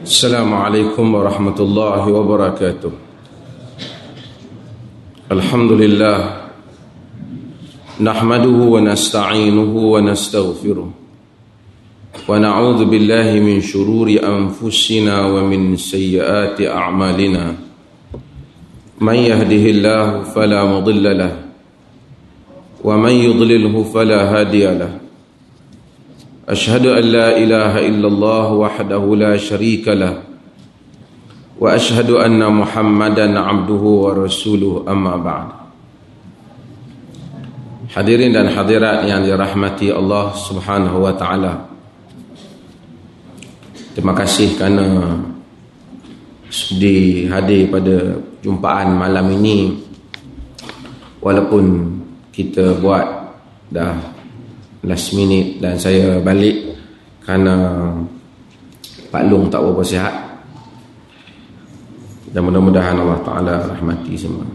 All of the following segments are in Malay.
السلام عليكم ورحمة الله وبركاته. الحمد لله نحمده ونستعينه ونستغفره ونعوذ بالله من شرور أنفسنا ومن سيئات أعمالنا. من يهده الله فلا مضل له ومن يضلله فلا هادي له. أشهد أن لا إله إلا الله وحده لا شريك له وأشهد أن محمدا عبده ورسوله أما بعد Hadirin dan hadirat yang dirahmati Allah Subhanahu wa taala. Terima kasih kerana sudi hadir pada jumpaan malam ini. Walaupun kita buat dah last minute dan saya balik kerana Pak Long tak berapa sihat. Dan mudah-mudahan Allah Taala rahmati semua.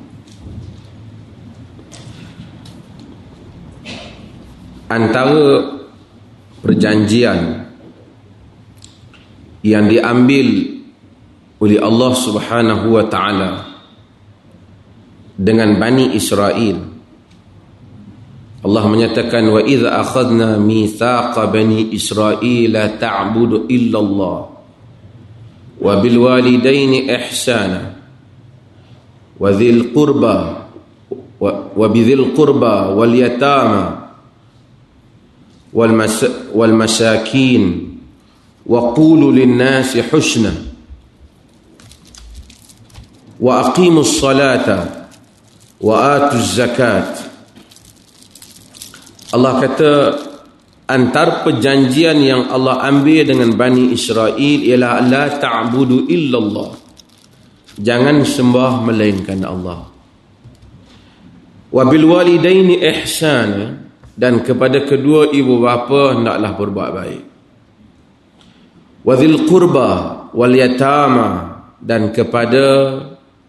Antara perjanjian yang diambil oleh Allah Subhanahu wa taala dengan Bani Israel Allah menyatakan wa idza akhadna mithaqa bani Israel ta'budu illa Allah wa bil walidaini ihsana wa dhil qurba wa bidhil qurba wal yatama wal mas wal masakin وقولوا للناس حسنا واقيموا الصلاه واتوا الزكاه Allah kata antara perjanjian yang Allah ambil dengan Bani Israel ialah la ta'budu illallah. Jangan sembah melainkan Allah. Wa bil walidaini ihsana dan kepada kedua ibu bapa hendaklah berbuat baik. Wadhil qurba wal yatama dan kepada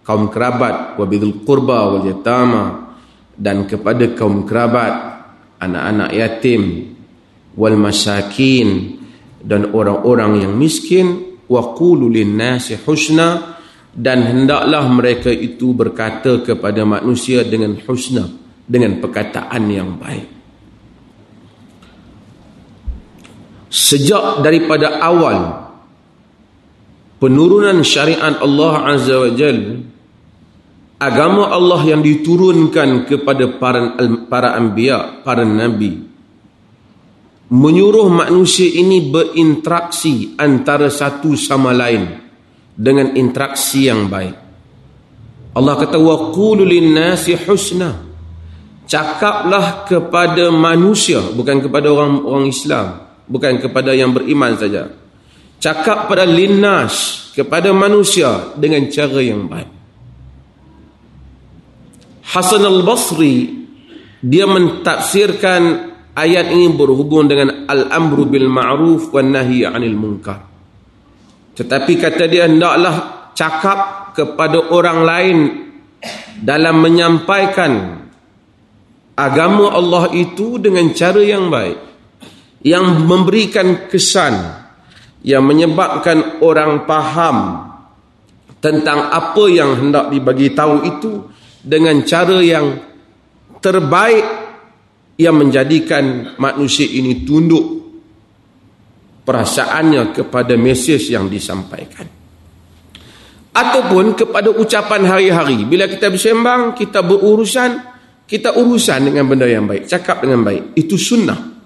kaum kerabat wabidul qurba wal yatama dan kepada kaum kerabat anak-anak yatim wal masakin dan orang-orang yang miskin wa qulu nasi husna dan hendaklah mereka itu berkata kepada manusia dengan husna dengan perkataan yang baik. Sejak daripada awal penurunan syariat Allah Azza wa Jal agama Allah yang diturunkan kepada para para anbiya para nabi. Menyuruh manusia ini berinteraksi antara satu sama lain dengan interaksi yang baik. Allah kata wa qulu husna. Cakaplah kepada manusia bukan kepada orang orang Islam bukan kepada yang beriman saja. Cakap pada linnas kepada manusia dengan cara yang baik Hasan al-Basri dia mentafsirkan ayat ini berhubung dengan al-amru bil ma'ruf wan nahi 'anil munkar. Tetapi kata dia hendaklah cakap kepada orang lain dalam menyampaikan agama Allah itu dengan cara yang baik yang memberikan kesan yang menyebabkan orang faham tentang apa yang hendak dibagi tahu itu dengan cara yang terbaik yang menjadikan manusia ini tunduk perasaannya kepada mesej yang disampaikan ataupun kepada ucapan hari-hari bila kita bersembang kita berurusan kita urusan dengan benda yang baik cakap dengan baik itu sunnah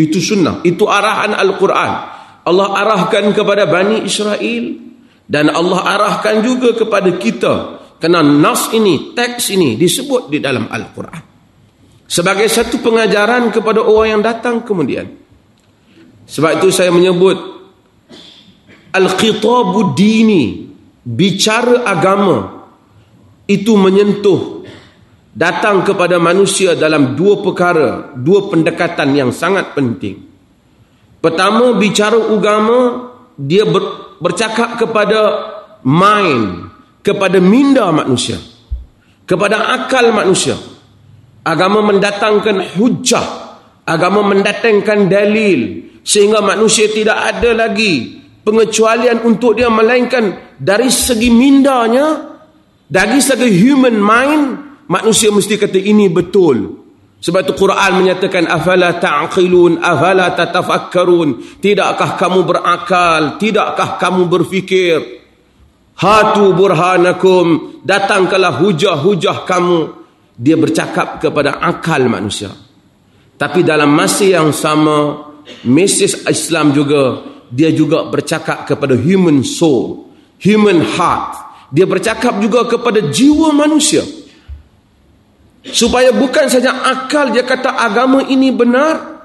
itu sunnah. Itu arahan Al-Quran. Allah arahkan kepada Bani Israel. Dan Allah arahkan juga kepada kita. Kerana nas ini, teks ini disebut di dalam Al-Quran. Sebagai satu pengajaran kepada orang yang datang kemudian. Sebab itu saya menyebut. Al-Qitabu Dini. Bicara agama. Itu menyentuh datang kepada manusia dalam dua perkara, dua pendekatan yang sangat penting. Pertama, bicara agama, dia ber, bercakap kepada mind, kepada minda manusia, kepada akal manusia. Agama mendatangkan hujah, agama mendatangkan dalil, sehingga manusia tidak ada lagi pengecualian untuk dia melainkan dari segi mindanya dari segi human mind manusia mesti kata ini betul. Sebab itu Quran menyatakan afala ta'qilun afala tatafakkarun? Tidakkah kamu berakal? Tidakkah kamu berfikir hatu burhanakum datangkanlah hujah-hujah kamu. Dia bercakap kepada akal manusia. Tapi dalam masa yang sama mesej Islam juga dia juga bercakap kepada human soul human heart. Dia bercakap juga kepada jiwa manusia. Supaya bukan saja akal dia kata agama ini benar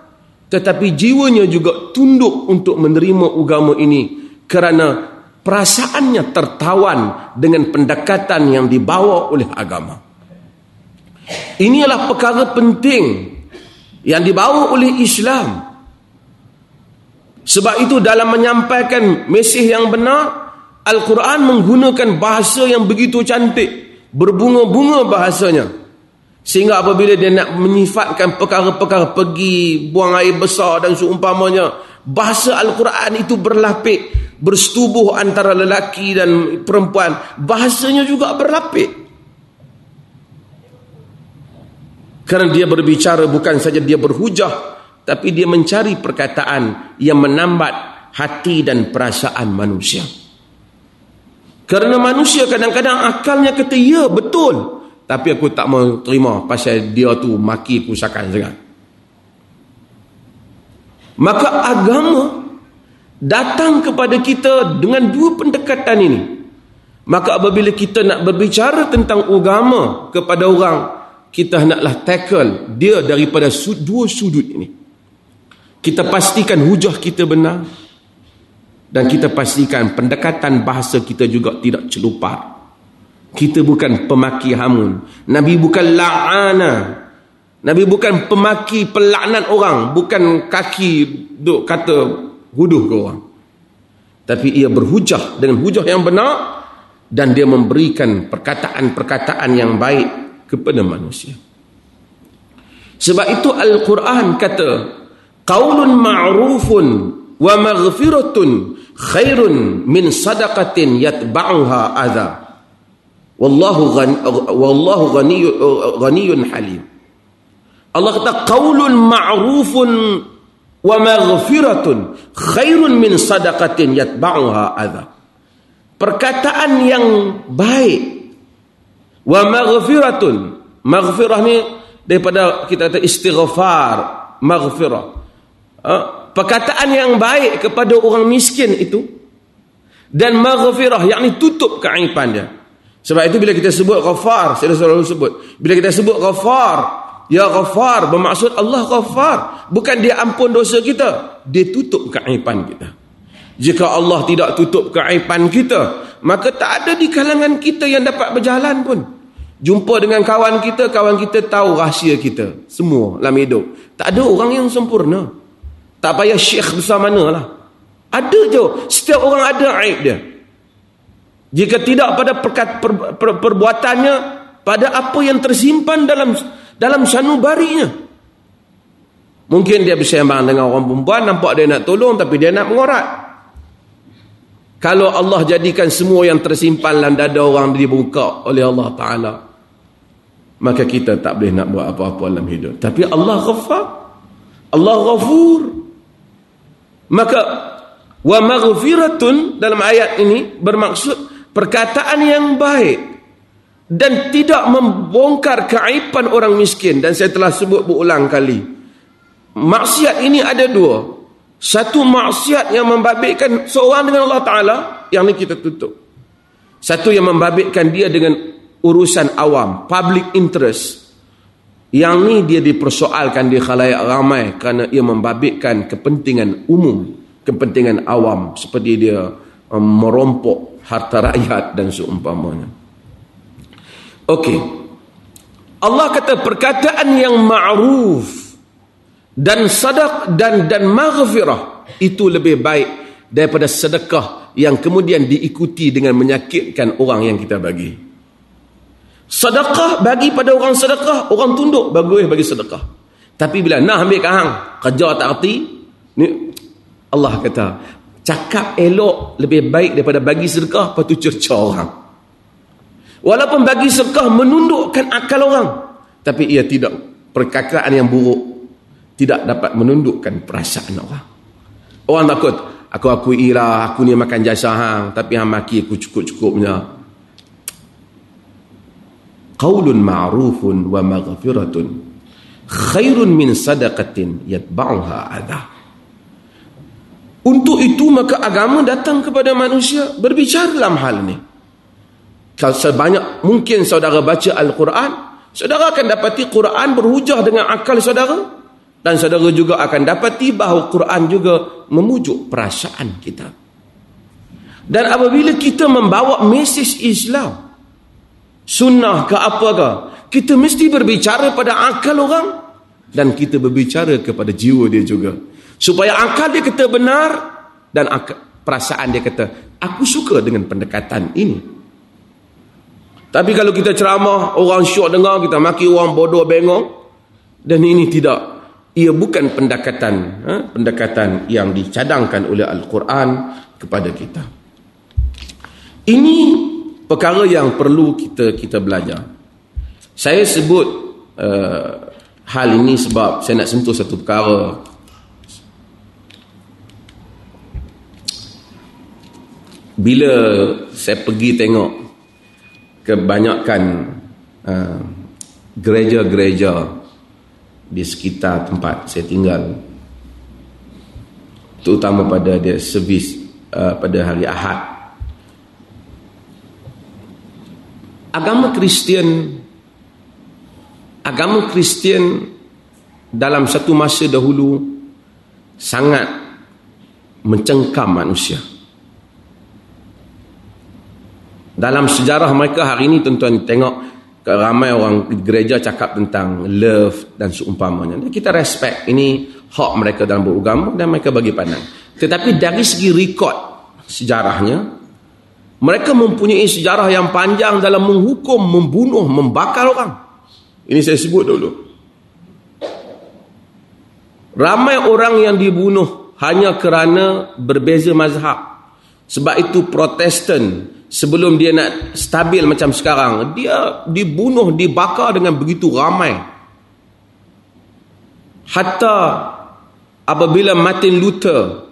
tetapi jiwanya juga tunduk untuk menerima agama ini kerana perasaannya tertawan dengan pendekatan yang dibawa oleh agama. Inilah perkara penting yang dibawa oleh Islam. Sebab itu dalam menyampaikan mesej yang benar Al-Quran menggunakan bahasa yang begitu cantik berbunga-bunga bahasanya. Sehingga apabila dia nak menyifatkan perkara-perkara pergi buang air besar dan seumpamanya, bahasa Al-Quran itu berlapik, bersetubuh antara lelaki dan perempuan, bahasanya juga berlapik. Kerana dia berbicara bukan saja dia berhujah, tapi dia mencari perkataan yang menambat hati dan perasaan manusia. Kerana manusia kadang-kadang akalnya kata, ya betul. Tapi aku tak mau terima pasal dia tu maki kusakan sangat. Maka agama datang kepada kita dengan dua pendekatan ini. Maka apabila kita nak berbicara tentang agama kepada orang, kita hendaklah tackle dia daripada dua sudut ini. Kita pastikan hujah kita benar dan kita pastikan pendekatan bahasa kita juga tidak celupar. Kita bukan pemaki hamun. Nabi bukan la'ana. Nabi bukan pemaki pelaknat orang. Bukan kaki duk kata huduh ke orang. Tapi ia berhujah dengan hujah yang benar. Dan dia memberikan perkataan-perkataan yang baik kepada manusia. Sebab itu Al-Quran kata. Qaulun ma'rufun wa maghfiratun khairun min sadaqatin yatba'uha azab. Wallahu ghani, wallahu ghani, ghaniyun halim. Allah kata qaulun ma'rufun wa maghfiratun khairun min sadaqatin yatba'uha adha. Perkataan yang baik wa maghfiratun. Maghfirah ni daripada kita kata istighfar, maghfirah. Ha? Perkataan yang baik kepada orang miskin itu dan maghfirah yakni tutup keaiban dia. Sebab itu bila kita sebut ghafar, saya selalu sebut. Bila kita sebut ghafar, ya ghafar bermaksud Allah ghafar. Bukan dia ampun dosa kita, dia tutup keaiban kita. Jika Allah tidak tutup keaiban kita, maka tak ada di kalangan kita yang dapat berjalan pun. Jumpa dengan kawan kita, kawan kita tahu rahsia kita. Semua dalam hidup. Tak ada orang yang sempurna. Tak payah syekh besar mana lah. Ada je. Setiap orang ada aib dia. Jika tidak pada perkat, per, per, perbuatannya pada apa yang tersimpan dalam dalam sanubarinya. Mungkin dia bersembang dengan orang perempuan nampak dia nak tolong tapi dia nak mengorat. Kalau Allah jadikan semua yang tersimpan dalam dada orang dibuka oleh Allah Taala maka kita tak boleh nak buat apa-apa dalam hidup. Tapi Allah Ghaffar. Allah Ghafur. Maka wa maghfiratun dalam ayat ini bermaksud perkataan yang baik dan tidak membongkar keaiban orang miskin. Dan saya telah sebut berulang kali. Maksiat ini ada dua. Satu maksiat yang membabitkan seorang dengan Allah Ta'ala yang ini kita tutup. Satu yang membabitkan dia dengan urusan awam public interest. Yang ni dia dipersoalkan di khalayak ramai kerana ia membabitkan kepentingan umum kepentingan awam. Seperti dia um, merompok harta rakyat dan seumpamanya. Okey. Allah kata perkataan yang ma'ruf dan sadaq dan dan maghfirah itu lebih baik daripada sedekah yang kemudian diikuti dengan menyakitkan orang yang kita bagi. Sedekah bagi pada orang sedekah, orang tunduk bagus bagi sedekah. Tapi bila nak ambil kahang, kerja tak erti, ni Allah kata, cakap elok lebih baik daripada bagi sedekah tu cerca orang walaupun bagi sedekah menundukkan akal orang tapi ia tidak perkataan yang buruk tidak dapat menundukkan perasaan orang. Orang takut aku akui lah aku ni makan jasa hang tapi hang maki aku cukup-cukupnya. Qaulun ma'rufun wa maghfiratun khairun min sadaqatin yatba'uha adha. Untuk itu maka agama datang kepada manusia berbicara dalam hal ini kalau sebanyak mungkin saudara baca Al-Quran saudara akan dapati Quran berhujah dengan akal saudara dan saudara juga akan dapati bahawa Quran juga memujuk perasaan kita. Dan apabila kita membawa mesej Islam, sunnah ke apa ke, kita mesti berbicara pada akal orang dan kita berbicara kepada jiwa dia juga. Supaya akal dia kata benar dan perasaan dia kata, aku suka dengan pendekatan ini. Tapi kalau kita ceramah, orang syok dengar, kita maki orang bodoh bengong, dan ini tidak. Ia bukan pendekatan ha? pendekatan yang dicadangkan oleh Al-Quran kepada kita. Ini perkara yang perlu kita kita belajar. Saya sebut uh, hal ini sebab saya nak sentuh satu perkara. Bila saya pergi tengok kebanyakan uh, gereja-gereja di sekitar tempat saya tinggal terutama pada dia servis uh, pada hari Ahad. Agama Kristian agama Kristian dalam satu masa dahulu sangat mencengkam manusia dalam sejarah mereka hari ini tuan-tuan tengok ramai orang gereja cakap tentang love dan seumpamanya. Kita respect ini hak mereka dalam beragama dan mereka bagi pandang. Tetapi dari segi rekod sejarahnya, mereka mempunyai sejarah yang panjang dalam menghukum, membunuh, membakar orang. Ini saya sebut dulu. Ramai orang yang dibunuh hanya kerana berbeza mazhab. Sebab itu protestan sebelum dia nak stabil macam sekarang dia dibunuh dibakar dengan begitu ramai. Hatta apabila Martin Luther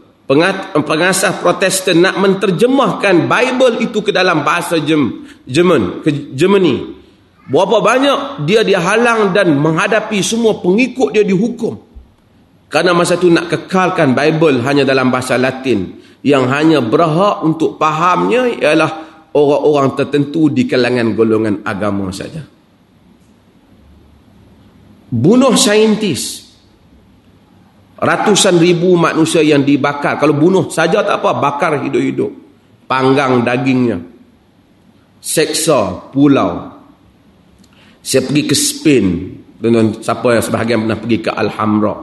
pengasas protestan nak menterjemahkan Bible itu ke dalam bahasa Jerman ke Germany berapa banyak dia dihalang dan menghadapi semua pengikut dia dihukum. Kerana masa itu nak kekalkan Bible hanya dalam bahasa Latin yang hanya berhak untuk pahamnya ialah orang-orang tertentu di kalangan golongan agama saja. Bunuh saintis. Ratusan ribu manusia yang dibakar. Kalau bunuh saja tak apa, bakar hidup-hidup. Panggang dagingnya. Seksa pulau. Saya pergi ke Spain. Dan siapa yang sebahagian pernah pergi ke Alhamra.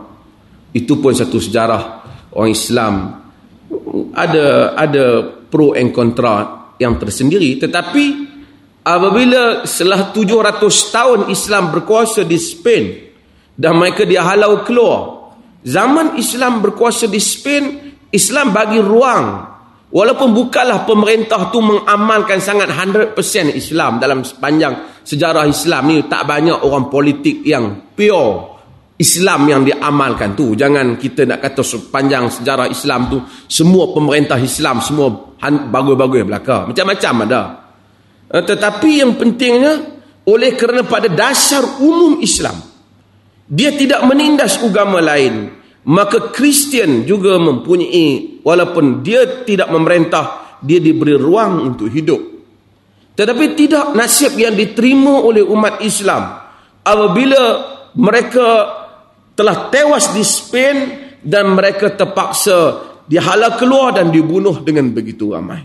Itu pun satu sejarah orang Islam. Ada ada pro and kontra yang tersendiri. Tetapi apabila setelah 700 tahun Islam berkuasa di Spain dan mereka dihalau keluar zaman Islam berkuasa di Spain Islam bagi ruang. Walaupun bukanlah pemerintah tu mengamalkan sangat 100% Islam dalam sepanjang sejarah Islam ni tak banyak orang politik yang pure Islam yang diamalkan tu jangan kita nak kata sepanjang sejarah Islam tu semua pemerintah Islam semua bagus-bagus belaka macam-macam ada. Eh, tetapi yang pentingnya oleh kerana pada dasar umum Islam dia tidak menindas agama lain maka Kristian juga mempunyai walaupun dia tidak memerintah dia diberi ruang untuk hidup. Tetapi tidak nasib yang diterima oleh umat Islam apabila mereka telah tewas di Spain dan mereka terpaksa dihala keluar dan dibunuh dengan begitu ramai.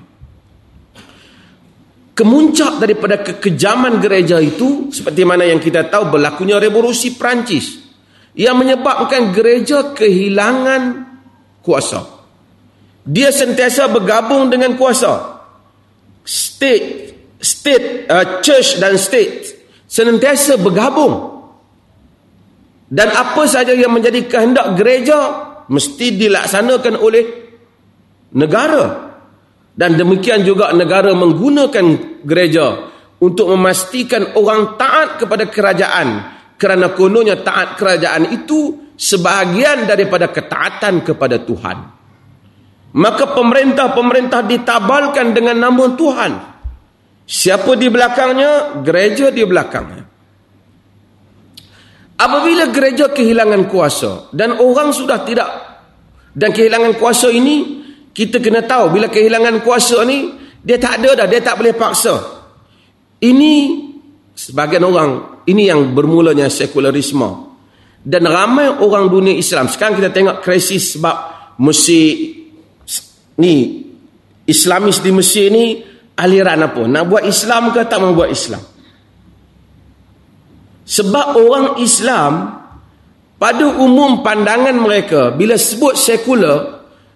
Kemuncak daripada kekejaman gereja itu seperti mana yang kita tahu berlakunya revolusi Perancis yang menyebabkan gereja kehilangan kuasa. Dia sentiasa bergabung dengan kuasa. State, state, uh, church dan state senantiasa bergabung dan apa saja yang menjadi kehendak gereja mesti dilaksanakan oleh negara. Dan demikian juga negara menggunakan gereja untuk memastikan orang taat kepada kerajaan kerana kononnya taat kerajaan itu sebahagian daripada ketaatan kepada Tuhan. Maka pemerintah-pemerintah ditabalkan dengan nama Tuhan. Siapa di belakangnya? Gereja di belakangnya. Apabila gereja kehilangan kuasa dan orang sudah tidak dan kehilangan kuasa ini kita kena tahu bila kehilangan kuasa ni dia tak ada dah dia tak boleh paksa. Ini sebagian orang ini yang bermulanya sekularisme. Dan ramai orang dunia Islam sekarang kita tengok krisis sebab Mesir ni Islamis di Mesir ni aliran apa? Nak buat Islam ke tak mau buat Islam? Sebab orang Islam pada umum pandangan mereka bila sebut sekular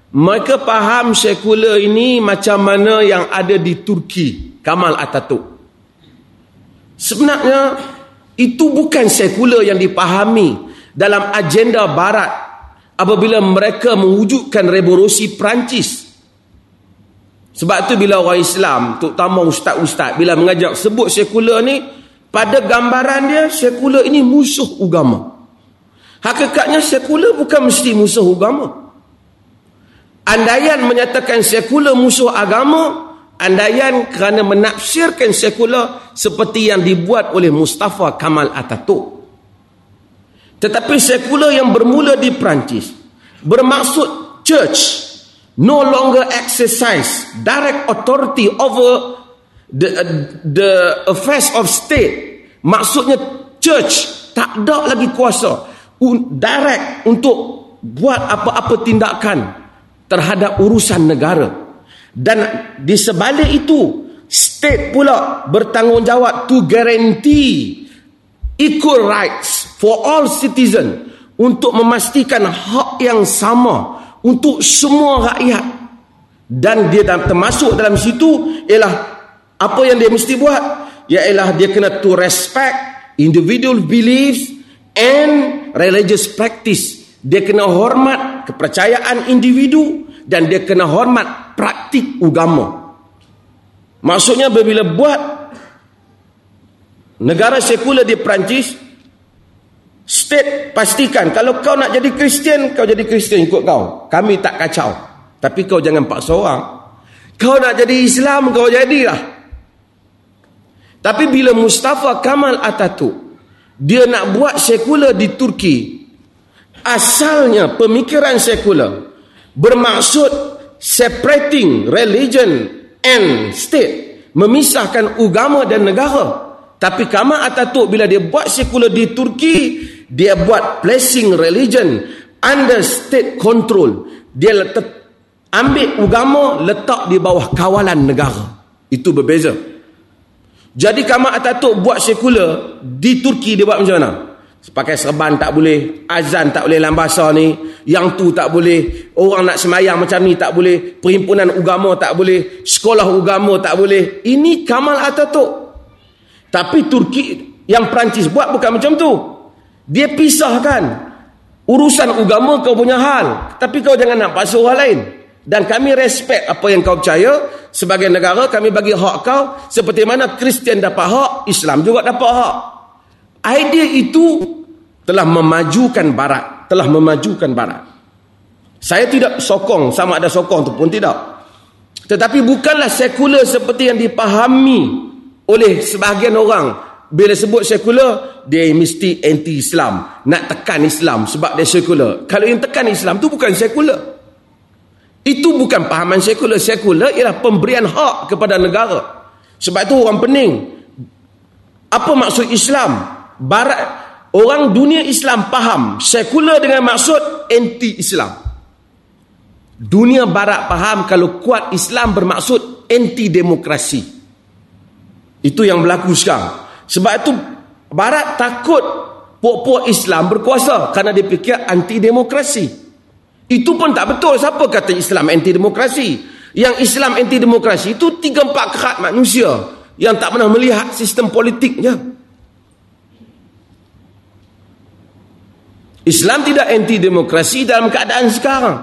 mereka faham sekular ini macam mana yang ada di Turki Kamal Atatürk. Sebenarnya itu bukan sekular yang dipahami dalam agenda barat apabila mereka mewujudkan revolusi Perancis. Sebab tu bila orang Islam, terutama ustaz-ustaz bila mengajak sebut sekular ni pada gambaran dia, sekular ini musuh agama. Hakikatnya sekular bukan mesti musuh agama. Andaian menyatakan sekular musuh agama, andaian kerana menafsirkan sekular seperti yang dibuat oleh Mustafa Kamal Atatürk. Tetapi sekular yang bermula di Perancis bermaksud church no longer exercise direct authority over the uh, the affairs of state maksudnya church tak ada lagi kuasa direct untuk buat apa-apa tindakan terhadap urusan negara. Dan di sebalik itu state pula bertanggungjawab to guarantee equal rights for all citizen untuk memastikan hak yang sama untuk semua rakyat. Dan dia termasuk dalam situ ialah apa yang dia mesti buat? Ialah dia kena to respect individual beliefs and religious practice. Dia kena hormat kepercayaan individu dan dia kena hormat praktik agama. Maksudnya bila buat negara sekular di Perancis state pastikan kalau kau nak jadi Kristian kau jadi Kristian ikut kau. Kami tak kacau. Tapi kau jangan paksa orang. Kau nak jadi Islam kau jadilah. Tapi bila Mustafa Kamal Atatürk dia nak buat sekular di Turki, asalnya pemikiran sekular bermaksud separating religion and state, memisahkan agama dan negara. Tapi Kamal Atatürk bila dia buat sekular di Turki, dia buat placing religion under state control. Dia ambil agama letak di bawah kawalan negara. Itu berbeza. Jadi Kamal Atatürk buat sekular di Turki dia buat macam mana? Pakai serban tak boleh, azan tak boleh dalam bahasa ni, yang tu tak boleh, orang nak semayang macam ni tak boleh, perhimpunan agama tak boleh, sekolah agama tak boleh. Ini Kamal Atatürk. Tapi Turki yang Perancis buat bukan macam tu. Dia pisahkan urusan agama kau punya hal, tapi kau jangan nak paksa orang lain. Dan kami respect apa yang kau percaya sebagai negara kami bagi hak kau seperti mana Kristian dapat hak, Islam juga dapat hak. Idea itu telah memajukan barat, telah memajukan barat. Saya tidak sokong sama ada sokong tu pun tidak. Tetapi bukanlah sekular seperti yang dipahami oleh sebahagian orang bila sebut sekular dia mesti anti Islam, nak tekan Islam sebab dia sekular. Kalau yang tekan Islam tu bukan sekular. Itu bukan pahaman sekular. Sekular ialah pemberian hak kepada negara. Sebab itu orang pening. Apa maksud Islam? Barat, orang dunia Islam faham sekular dengan maksud anti-Islam. Dunia barat faham kalau kuat Islam bermaksud anti-demokrasi. Itu yang berlaku sekarang. Sebab itu barat takut puak-puak Islam berkuasa kerana dia fikir anti-demokrasi. Itu pun tak betul. Siapa kata Islam anti demokrasi? Yang Islam anti demokrasi itu tiga empat kerat manusia yang tak pernah melihat sistem politiknya. Islam tidak anti demokrasi dalam keadaan sekarang.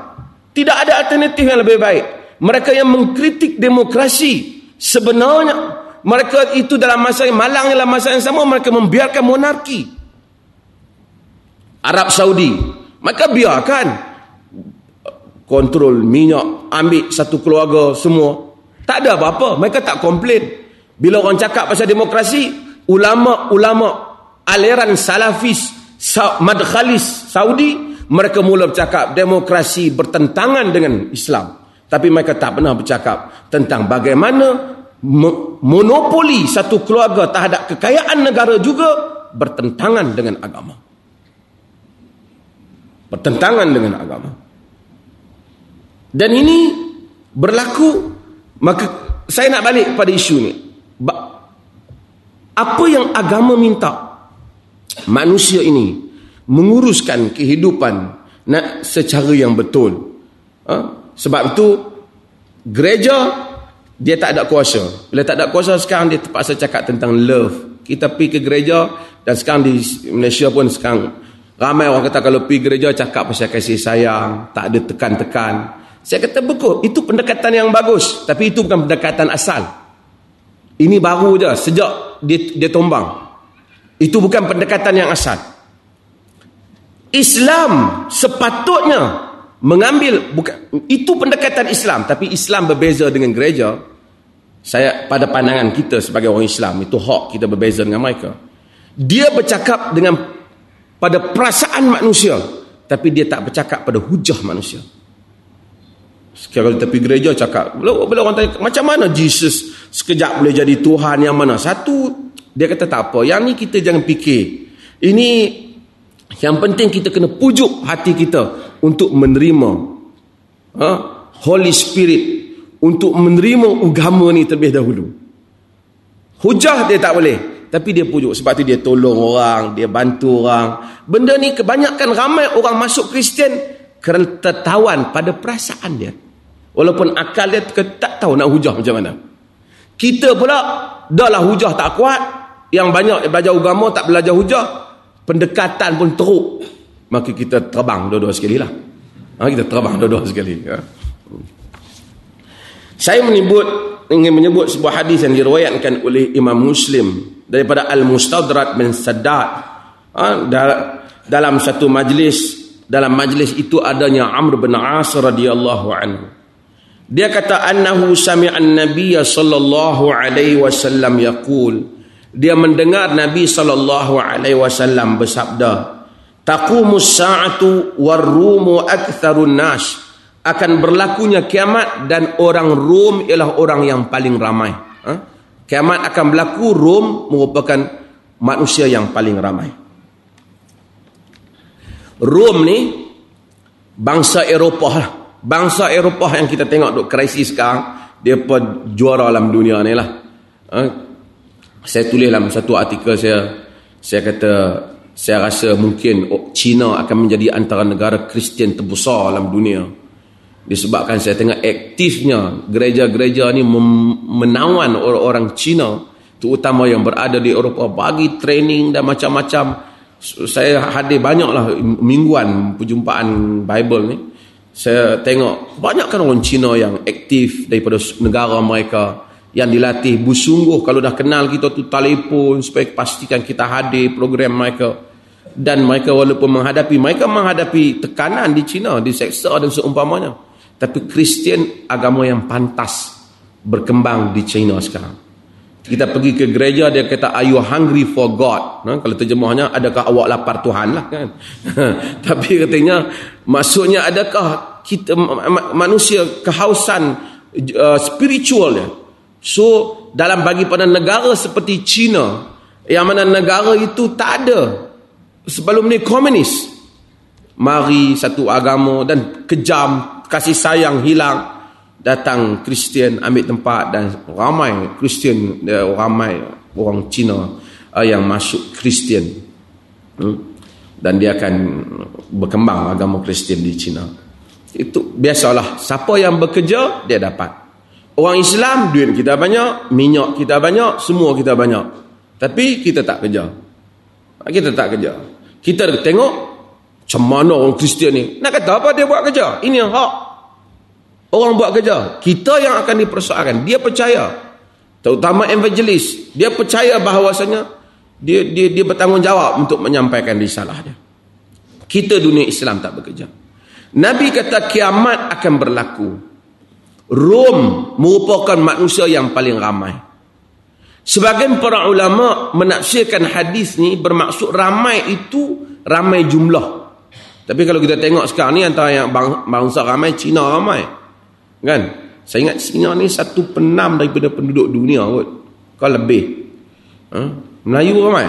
Tidak ada alternatif yang lebih baik. mereka yang mengkritik demokrasi sebenarnya mereka itu dalam masa yang malang dalam masa yang sama mereka membiarkan monarki Arab Saudi mereka biarkan kontrol minyak ambil satu keluarga semua tak ada apa-apa mereka tak komplain bila orang cakap pasal demokrasi ulama-ulama aliran salafis madkhalis Saudi mereka mula bercakap demokrasi bertentangan dengan Islam tapi mereka tak pernah bercakap tentang bagaimana monopoli satu keluarga terhadap kekayaan negara juga bertentangan dengan agama. Bertentangan dengan agama. Dan ini berlaku maka saya nak balik pada isu ni. Apa yang agama minta manusia ini menguruskan kehidupan nak secara yang betul. Ha? Sebab itu gereja dia tak ada kuasa. Bila tak ada kuasa sekarang dia terpaksa cakap tentang love. Kita pergi ke gereja dan sekarang di Malaysia pun sekarang ramai orang kata kalau pergi gereja cakap pasal kasih sayang, tak ada tekan-tekan. Saya kata betul, itu pendekatan yang bagus, tapi itu bukan pendekatan asal. Ini baru je sejak dia dia tombang. Itu bukan pendekatan yang asal. Islam sepatutnya mengambil bukan itu pendekatan Islam tapi Islam berbeza dengan gereja saya pada pandangan kita sebagai orang Islam itu hak kita berbeza dengan mereka dia bercakap dengan pada perasaan manusia tapi dia tak bercakap pada hujah manusia sekarang tepi gereja cakap bila, bila orang tanya macam mana Jesus sekejap boleh jadi Tuhan yang mana satu dia kata tak apa yang ni kita jangan fikir ini yang penting kita kena pujuk hati kita untuk menerima ha? Holy Spirit untuk menerima agama ni terlebih dahulu. Hujah dia tak boleh. Tapi dia pujuk. Sebab tu dia tolong orang. Dia bantu orang. Benda ni kebanyakan ramai orang masuk Kristian kerana tertawan pada perasaan dia. Walaupun akal dia tak tahu nak hujah macam mana. Kita pula dah lah hujah tak kuat. Yang banyak belajar agama tak belajar hujah. Pendekatan pun teruk maka kita terbang dua-dua sekali lah. Ha, kita terbang dua-dua sekali. Ha. Saya menyebut, ingin menyebut sebuah hadis yang diriwayatkan oleh Imam Muslim daripada Al-Mustadrat bin Sadat. Ha, dalam satu majlis, dalam majlis itu adanya Amr bin As radhiyallahu anhu. Dia kata annahu sami'an nabiyya sallallahu alaihi wasallam yaqul. Dia mendengar Nabi sallallahu alaihi wasallam bersabda taqumus sa'atu warumu aktsarun nas. Akan berlakunya kiamat dan orang Rom ialah orang yang paling ramai. Ha? kiamat akan berlaku Rom merupakan manusia yang paling ramai. Rom ni bangsa Eropah lah bangsa Eropah yang kita tengok duk krisis sekarang dia pun juara dalam dunia ni lah. Ha? saya tulis dalam satu artikel saya saya kata saya rasa mungkin China akan menjadi antara negara Kristian terbesar dalam dunia. Disebabkan saya tengah aktifnya gereja-gereja ni menawan orang-orang China terutama yang berada di Eropah bagi training dan macam-macam. Saya hadir banyaklah mingguan perjumpaan Bible ni saya tengok banyak kan orang Cina yang aktif daripada negara mereka yang dilatih bersungguh. Kalau dah kenal kita tu telefon supaya pastikan kita hadir program mereka. Dan mereka walaupun menghadapi mereka menghadapi tekanan di China diseksa dan seumpamanya. Tapi Kristian agama yang pantas berkembang di China sekarang kita pergi ke gereja dia kata are you hungry for God? Nah, kalau terjemahnya adakah awak lapar Tuhan? lah kan? Tapi katanya maksudnya adakah kita manusia kehausan uh, spiritual ya so dalam bagi pada negara seperti China yang mana negara itu tak ada sebelum ni komunis. Mari satu agama dan kejam kasih sayang hilang datang Kristian ambil tempat dan ramai Kristian ramai orang Cina uh, yang masuk Kristian hmm? dan dia akan berkembang agama Kristian di Cina itu biasalah siapa yang bekerja dia dapat orang Islam duit kita banyak minyak kita banyak semua kita banyak tapi kita tak kerja kita tak kerja kita tengok macam mana orang Kristian ni. Nak kata apa dia buat kerja? Ini yang hak. Orang buat kerja. Kita yang akan dipersoalkan. Dia percaya. Terutama evangelis. Dia percaya bahawasanya dia dia dia bertanggungjawab untuk menyampaikan risalah dia. Kita dunia Islam tak bekerja. Nabi kata kiamat akan berlaku. Rom merupakan manusia yang paling ramai. Sebagian para ulama menafsirkan hadis ni bermaksud ramai itu ramai jumlah. Tapi kalau kita tengok sekarang ni antara yang bangsa ramai Cina ramai. Kan? Saya ingat Cina ni satu penam daripada penduduk dunia kot. Kau lebih. Ha? Melayu ramai.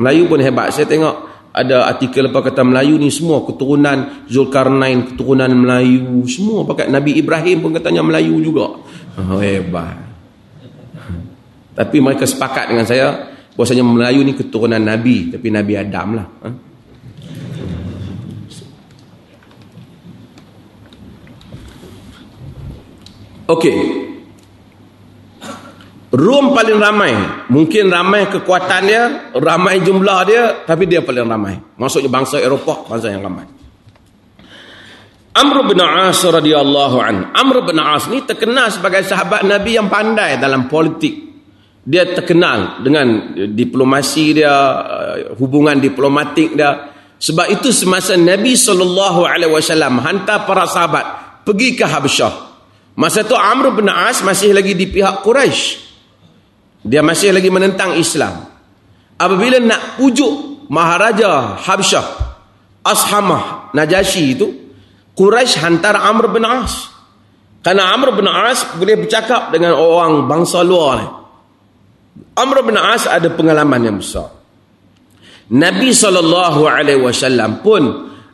Melayu pun hebat. Saya tengok ada artikel apa kata Melayu ni semua keturunan Zulkarnain, keturunan Melayu, semua pakai Nabi Ibrahim pun katanya Melayu juga. Oh, hebat. Tapi mereka sepakat dengan saya bahasanya Melayu ni keturunan Nabi, tapi Nabi Adam lah. Ha? Okey. Rom paling ramai. Mungkin ramai kekuatan dia, ramai jumlah dia, tapi dia paling ramai. Maksudnya bangsa Eropah, bangsa yang ramai. Amr bin As radhiyallahu an. Amr bin As ni terkenal sebagai sahabat Nabi yang pandai dalam politik. Dia terkenal dengan diplomasi dia, hubungan diplomatik dia. Sebab itu semasa Nabi SAW hantar para sahabat pergi ke Habsyah. Masa tu Amr bin As masih lagi di pihak Quraisy. Dia masih lagi menentang Islam. Apabila nak pujuk Maharaja Habsyah Ashamah Najasyi itu Quraisy hantar Amr bin As. Karena Amr bin As boleh bercakap dengan orang bangsa luar ni. Amr bin As ada pengalaman yang besar. Nabi SAW pun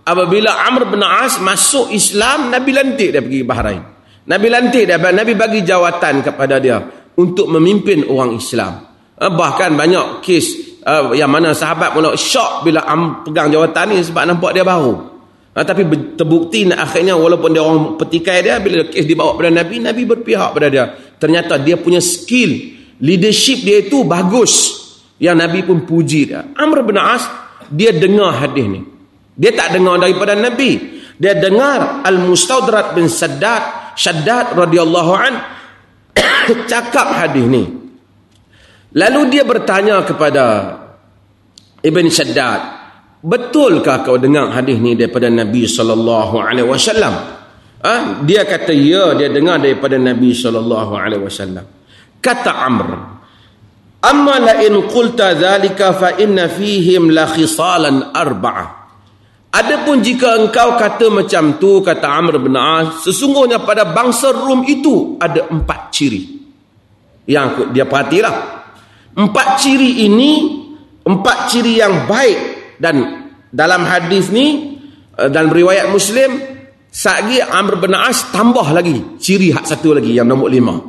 apabila Amr bin As masuk Islam, Nabi lantik dia pergi Bahrain. Nabi lantik dia, Nabi bagi jawatan kepada dia untuk memimpin orang Islam. Eh, bahkan banyak kes uh, yang mana sahabat mula syok bila am pegang jawatan ni sebab nampak dia baru. Uh, tapi terbukti akhirnya walaupun dia orang petikai dia bila kes dibawa kepada Nabi, Nabi berpihak pada dia. Ternyata dia punya skill, leadership dia itu bagus. Yang Nabi pun puji dia. Amr bin As, dia dengar hadis ni. Dia tak dengar daripada Nabi. Dia dengar Al-Mustadrat bin Saddad, Shaddad radhiyallahu an cakap hadis ni. Lalu dia bertanya kepada Ibn Shaddad, betulkah kau dengar hadis ni daripada Nabi sallallahu alaihi wasallam? Ah, dia kata ya, dia dengar daripada Nabi sallallahu alaihi wasallam. Kata Amr, "Amma la in qulta dhalika fa inna fihim la khisalan arba'ah." Adapun jika engkau kata macam tu, kata Amr bin As, sesungguhnya pada bangsa Rom itu ada empat ciri. Yang dia perhatilah. Empat ciri ini, empat ciri yang baik. Dan dalam hadis ni, eh, dalam riwayat Muslim, sagi Amr bin As tambah lagi ciri hak satu lagi, yang nombor lima.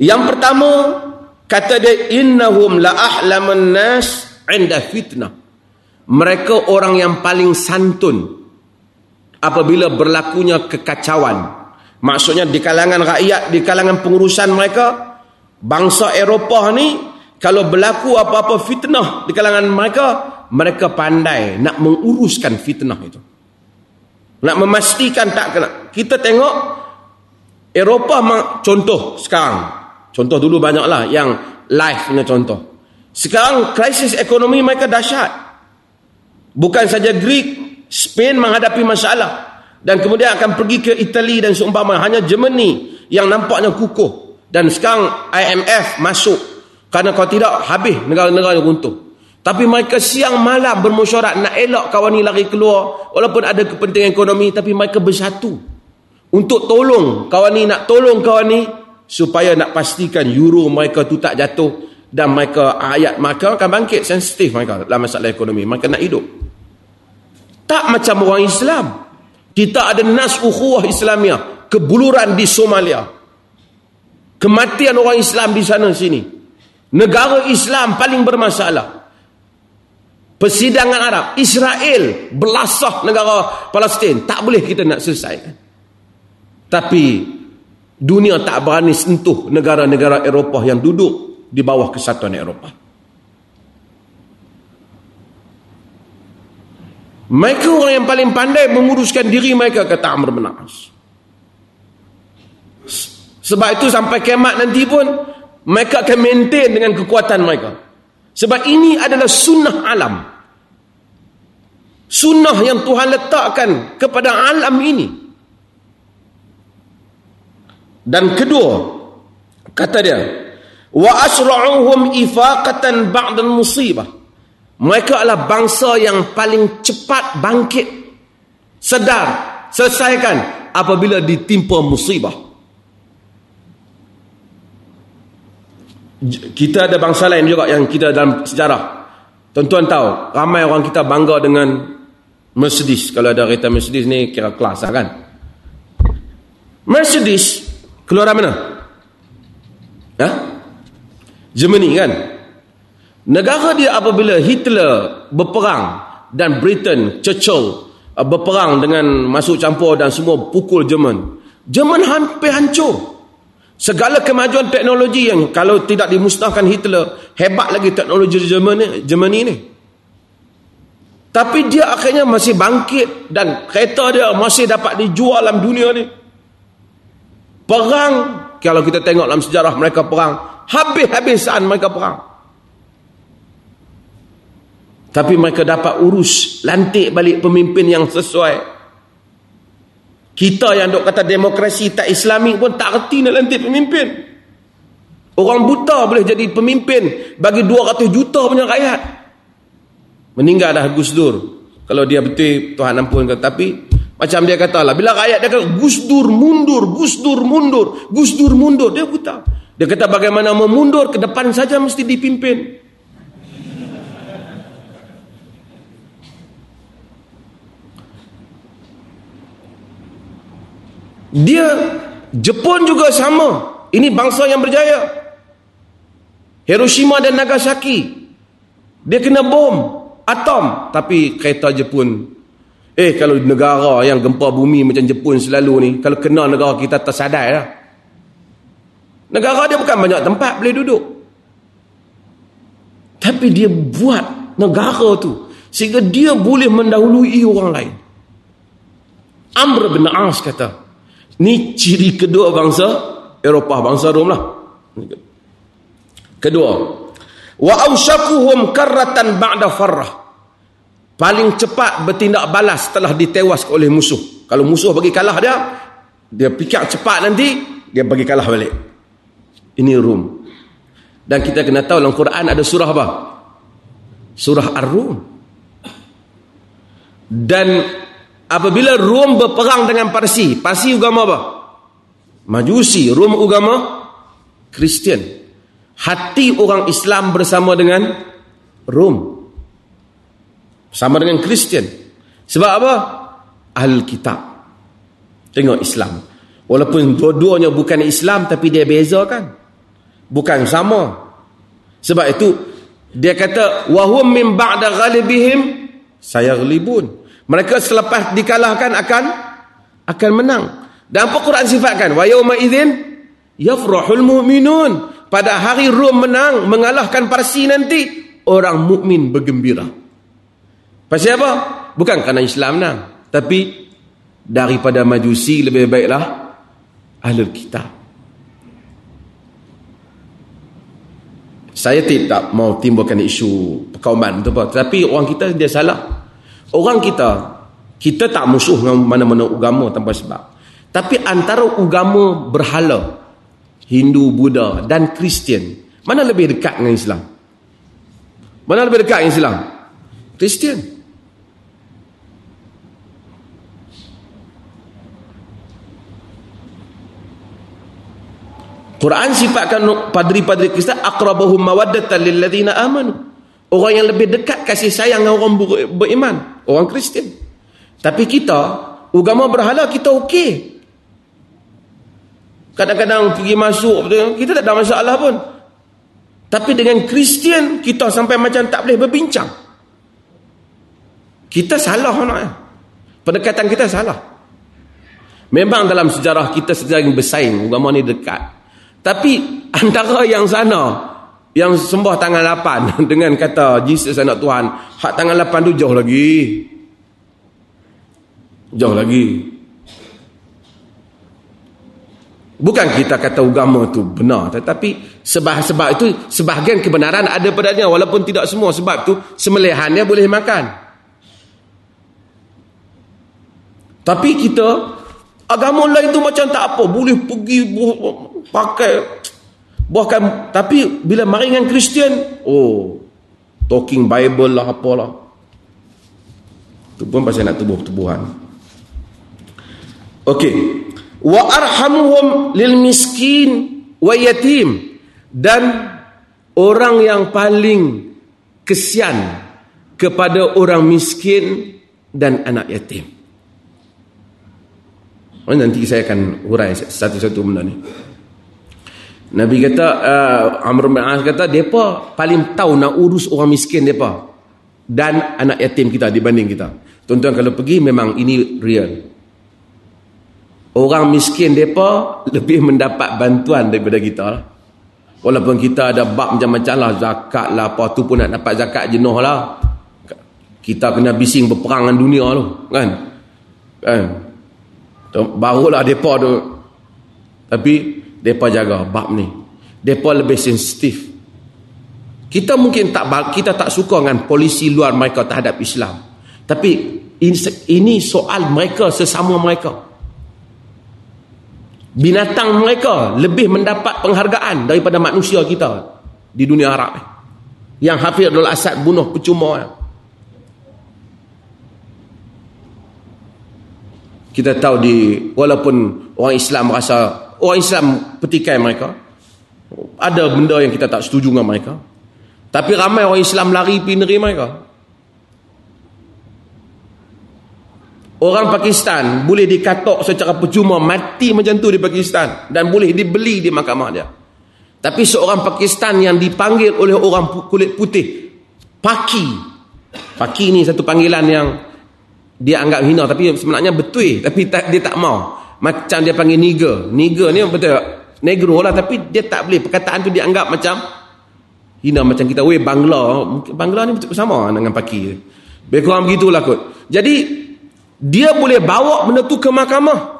Yang pertama, kata dia, Innahum la ahlamun nas inda fitnah mereka orang yang paling santun apabila berlakunya kekacauan. Maksudnya di kalangan rakyat di kalangan pengurusan mereka bangsa Eropah ni kalau berlaku apa-apa fitnah di kalangan mereka mereka pandai nak menguruskan fitnah itu. Nak memastikan tak kena. Kita tengok Eropah contoh sekarang. Contoh dulu banyaklah yang live punya contoh. Sekarang krisis ekonomi mereka dahsyat Bukan saja Greek, Spain menghadapi masalah dan kemudian akan pergi ke Itali dan seumpama. Hanya Germany yang nampaknya kukuh dan sekarang IMF masuk kerana kalau tidak habis negara-negara runtuh. Tapi mereka siang malam bermusyarat nak elak kawan ni lari keluar walaupun ada kepentingan ekonomi tapi mereka bersatu untuk tolong kawan ni nak tolong kawan ni supaya nak pastikan euro mereka tu tak jatuh dan mereka ayat mereka akan bangkit sensitif mereka dalam masalah ekonomi. Mereka nak hidup tak macam orang Islam. Kita ada nas ukhuwah Islamiyah. Kebuluran di Somalia. Kematian orang Islam di sana sini. Negara Islam paling bermasalah. Persidangan Arab. Israel belasah negara Palestin. Tak boleh kita nak selesaikan. Tapi dunia tak berani sentuh negara-negara Eropah yang duduk di bawah kesatuan Eropah. Mereka orang yang paling pandai menguruskan diri mereka kata Amr bin As. Sebab itu sampai kiamat nanti pun mereka akan maintain dengan kekuatan mereka. Sebab ini adalah sunnah alam. Sunnah yang Tuhan letakkan kepada alam ini. Dan kedua, kata dia, wa asra'uhum ifaqatan ba'da musibah. Mereka adalah bangsa yang paling cepat bangkit. Sedar. Selesaikan apabila ditimpa musibah. Kita ada bangsa lain juga yang kita dalam sejarah. Tuan-tuan tahu, ramai orang kita bangga dengan Mercedes. Kalau ada kereta Mercedes ni kira kelas lah kan. Mercedes keluar mana? Ha? Germany kan? Negara dia apabila Hitler berperang dan Britain, Churchill uh, berperang dengan masuk campur dan semua pukul Jerman. Jerman hampir hancur. Segala kemajuan teknologi yang kalau tidak dimusnahkan Hitler, hebat lagi teknologi Jerman Germany ni. Tapi dia akhirnya masih bangkit dan kereta dia masih dapat dijual dalam dunia ni. Perang, kalau kita tengok dalam sejarah mereka perang, habis-habisan mereka perang. Tapi mereka dapat urus lantik balik pemimpin yang sesuai. Kita yang dok kata demokrasi tak islami pun tak reti nak lantik pemimpin. Orang buta boleh jadi pemimpin bagi 200 juta punya rakyat. Meninggal dah Gus Dur. Kalau dia betul Tuhan ampunkan tapi macam dia kata lah bila rakyat dia kata Gus Dur mundur, Gus Dur mundur, Gus Dur mundur dia buta. Dia kata bagaimana memundur ke depan saja mesti dipimpin. Dia Jepun juga sama. Ini bangsa yang berjaya. Hiroshima dan Nagasaki. Dia kena bom atom tapi kereta Jepun eh kalau negara yang gempa bumi macam Jepun selalu ni kalau kena negara kita tersadai lah. Negara dia bukan banyak tempat boleh duduk. Tapi dia buat negara tu sehingga dia boleh mendahului orang lain. Amr bin As kata, Ni ciri kedua bangsa Eropah, bangsa Rom lah. Kedua. Wa awsyakuhum karratan ba'da farrah. Paling cepat bertindak balas setelah ditewas oleh musuh. Kalau musuh bagi kalah dia, dia fikir cepat nanti, dia bagi kalah balik. Ini Rom. Dan kita kena tahu dalam Quran ada surah apa? Surah Ar-Rum. Dan apabila Rom berperang dengan Parsi, Parsi agama apa? Majusi, Rom agama Kristian. Hati orang Islam bersama dengan Rom. Sama dengan Kristian. Sebab apa? Alkitab. Tengok Islam. Walaupun dua-duanya bukan Islam tapi dia beza kan? Bukan sama. Sebab itu dia kata wahum min ba'da ghalibihim sayaglibun. Mereka selepas dikalahkan akan akan menang. Dan apa Quran sifatkan? Wa yauma idzin yafrahul mu'minun. Pada hari Rom menang mengalahkan Parsi nanti orang mukmin bergembira. Pasal apa? Bukan kerana Islam menang, tapi daripada Majusi lebih baiklah ahli kitab. Saya tidak mau timbulkan isu perkauman tu apa, tapi orang kita dia salah. Orang kita, kita tak musuh dengan mana-mana agama tanpa sebab. Tapi antara agama berhala, Hindu, Buddha dan Kristian, mana lebih dekat dengan Islam? Mana lebih dekat dengan Islam? Kristian. Quran sifatkan padri-padri Kristen aqrabahum mawaddatan lil ladzina amanu. Orang yang lebih dekat kasih sayang dengan orang beriman. Orang Kristian. Tapi kita, agama berhala kita okey. Kadang-kadang pergi masuk, kita tak ada masalah pun. Tapi dengan Kristian, kita sampai macam tak boleh berbincang. Kita salah nak. Pendekatan kita salah. Memang dalam sejarah kita sedang bersaing, agama ni dekat. Tapi antara yang sana, yang sembah tangan lapan dengan kata Jesus anak Tuhan hak tangan lapan tu jauh lagi Jauh lagi. Bukan kita kata agama tu benar tetapi sebab-sebab itu sebahagian kebenaran ada padanya walaupun tidak semua sebab tu sembelihan dia boleh makan. Tapi kita agama lain tu macam tak apa boleh pergi pakai bahkan tapi bila mari dengan Kristian oh talking Bible lah apalah. Tu pun pasal nak tubuh-tubuhan. Okey wa arhamuhum lil miskin wa yatim dan orang yang paling kesian kepada orang miskin dan anak yatim. Oh, nanti saya akan hurai satu-satu benda ni. Nabi kata uh, Amr bin As kata depa paling tahu nak urus orang miskin depa dan anak yatim kita dibanding kita. Tuan-tuan kalau pergi memang ini real. Orang miskin mereka lebih mendapat bantuan daripada kita. Walaupun kita ada bab macam-macam lah zakat lah apa tu pun nak dapat zakat jenuh lah. Kita kena bising berperang dengan dunia tu kan? Kan? Barulah mereka tu. Tapi mereka jaga bab ni. Mereka lebih sensitif. Kita mungkin tak kita tak suka dengan polisi luar mereka terhadap Islam. Tapi ini soal mereka sesama mereka. Binatang mereka lebih mendapat penghargaan daripada manusia kita di dunia Arab yang Hafiz Abdul Asad bunuh percuma. Kita tahu di walaupun orang Islam rasa orang Islam petikai mereka ada benda yang kita tak setuju dengan mereka tapi ramai orang Islam lari pergi negeri mereka Orang Pakistan boleh dikatok secara percuma mati macam tu di Pakistan dan boleh dibeli di mahkamah dia. Tapi seorang Pakistan yang dipanggil oleh orang kulit putih Paki. Paki ni satu panggilan yang dia anggap hina tapi sebenarnya betul tapi tak, dia tak mau. Macam dia panggil nigger. Nigger ni betul negro lah tapi dia tak boleh perkataan tu dianggap macam hina macam kita weh Bangla. Bangla ni sama dengan Paki. Lebih kurang begitulah kot. Jadi dia boleh bawa benda tu ke mahkamah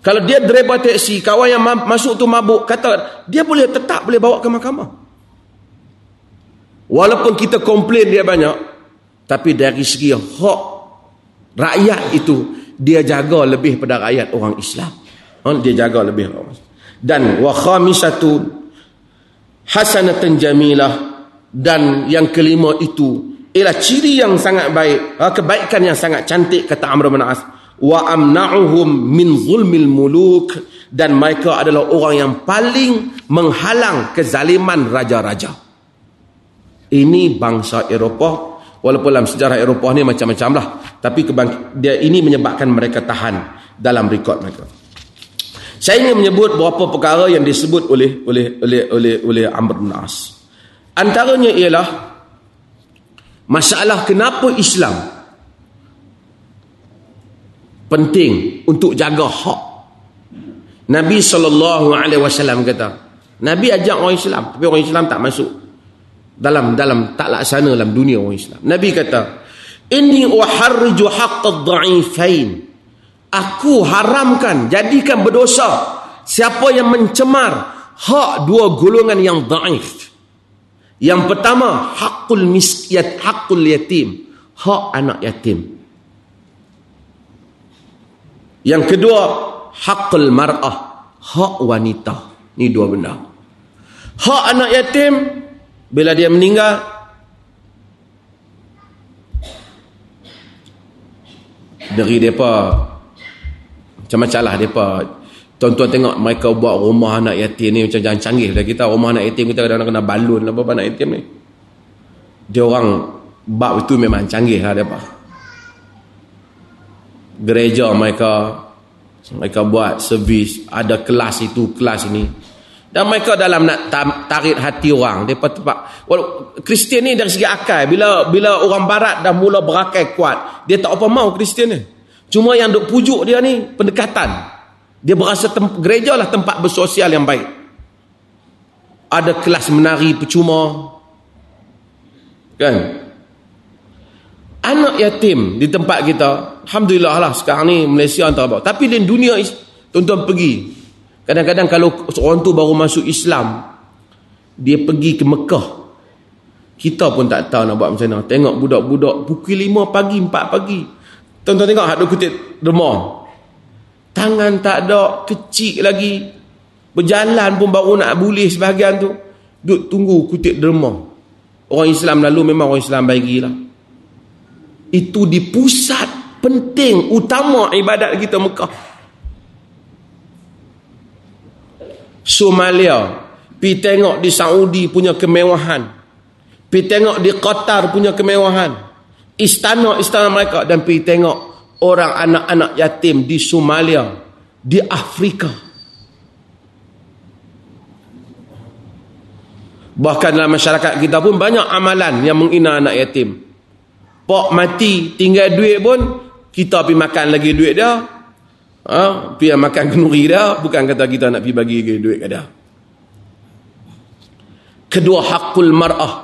kalau dia driver taksi kawan yang masuk tu mabuk kata dia boleh tetap boleh bawa ke mahkamah walaupun kita komplain dia banyak tapi dari segi hak rakyat itu dia jaga lebih pada rakyat orang Islam. Ha, dia jaga lebih dan wa khamisatu hasanatan jamilah. Dan yang kelima itu ialah ciri yang sangat baik ha, kebaikan yang sangat cantik kata Amr bin As. Wa amna'uhum min zulmil muluk. Dan mereka adalah orang yang paling menghalang kezaliman raja-raja. Ini bangsa Eropah walaupun dalam sejarah Eropah ni macam-macam lah. Tapi dia ini menyebabkan mereka tahan dalam rekod mereka. Saya ingin menyebut beberapa perkara yang disebut oleh oleh oleh oleh oleh Amr bin As. Antaranya ialah Masalah kenapa Islam penting untuk jaga hak. Nabi saw kata, Nabi ajak orang Islam, tapi orang Islam tak masuk dalam dalam tak laksana dalam dunia orang Islam. Nabi kata, "Inni uharriju haqqad dha'ifain." Aku haramkan, jadikan berdosa siapa yang mencemar hak dua golongan yang dhaif. Yang pertama, hakul misyat, hakul yatim. Hak anak yatim. Yang kedua, hakul mar'ah. Hak wanita. Ini dua benda. Hak anak yatim, bila dia meninggal, dari mereka, macam-macam lah mereka Tuan-tuan tengok mereka buat rumah anak yatim ni macam jangan canggih dah kita. Rumah anak yatim kita kadang-kadang kena balun apa anak yatim ni. Dia orang bab itu memang canggih lah apa. Gereja mereka mereka buat servis ada kelas itu kelas ini dan mereka dalam nak tarik hati orang depa tempat walau Kristian ni dari segi akal bila bila orang barat dah mula berakai kuat dia tak apa mau Kristian ni cuma yang duk pujuk dia ni pendekatan dia berasa gereja lah tempat bersosial yang baik. Ada kelas menari percuma. Kan? anak yatim di tempat kita Alhamdulillah lah sekarang ni Malaysia antara bawah tapi di dunia tuan-tuan pergi kadang-kadang kalau seorang tu baru masuk Islam dia pergi ke Mekah kita pun tak tahu nak buat macam mana. Tengok budak-budak pukul 5 pagi 4 pagi. Tuan-tuan tengok hak kutip demam. Tangan tak ada kecil lagi. Berjalan pun baru nak boleh sebahagian tu. Duduk tunggu kutip derma orang Islam lalu memang orang Islam bagilah itu di pusat penting utama ibadat kita Mekah Somalia pi tengok di Saudi punya kemewahan pi tengok di Qatar punya kemewahan istana-istana mereka dan pi tengok orang anak-anak yatim di Somalia di Afrika bahkan dalam masyarakat kita pun banyak amalan yang menghina anak yatim Pak mati tinggal duit pun kita pergi makan lagi duit dia. Ha, pergi makan kenuri dia bukan kata kita nak pergi bagi duit ke dia. Kedua hakul mar'ah.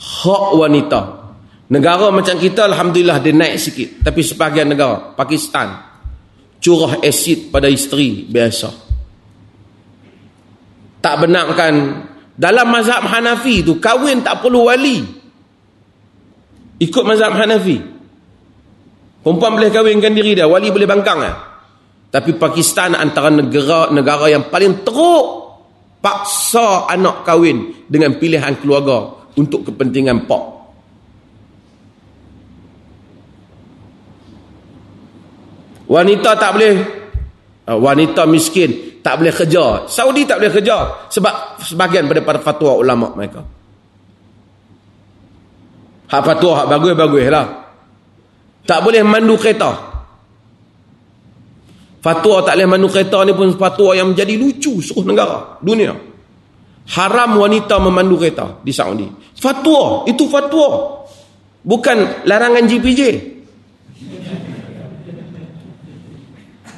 Hak wanita. Negara macam kita alhamdulillah dia naik sikit tapi sebahagian negara Pakistan curah asid pada isteri biasa. Tak benarkan dalam mazhab Hanafi tu kahwin tak perlu wali. Ikut mazhab Hanafi. Perempuan boleh kahwinkan diri dia, wali boleh bangkang lah. Tapi Pakistan antara negara-negara yang paling teruk paksa anak kahwin dengan pilihan keluarga untuk kepentingan pak. Wanita tak boleh uh, wanita miskin tak boleh kerja. Saudi tak boleh kerja sebab sebahagian daripada fatwa ulama mereka. Hak fatwa hak bagus-bagus lah. Tak boleh mandu kereta. Fatwa tak boleh mandu kereta ni pun fatwa yang menjadi lucu seluruh negara dunia. Haram wanita memandu kereta di Saudi. Fatwa, itu fatwa. Bukan larangan GPJ.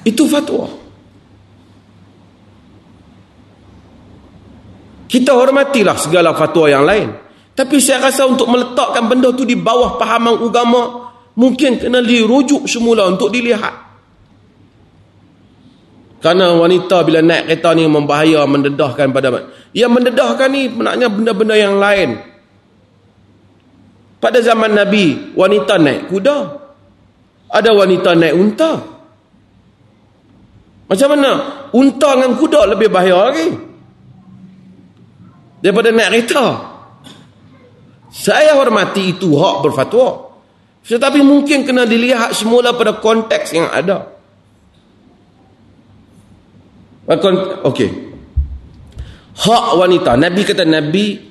Itu fatwa. Kita hormatilah segala fatwa yang lain. Tapi saya rasa untuk meletakkan benda tu di bawah pahaman agama mungkin kena dirujuk semula untuk dilihat. Karena wanita bila naik kereta ni membahaya, mendedahkan pada Yang mendedahkan ni maknanya benda-benda yang lain. Pada zaman Nabi, wanita naik kuda. Ada wanita naik unta. Macam mana? Unta dengan kuda lebih bahaya lagi. Daripada naik kereta. Saya hormati itu hak berfatwa. Tetapi mungkin kena dilihat semula pada konteks yang ada. Okey. Hak wanita. Nabi kata Nabi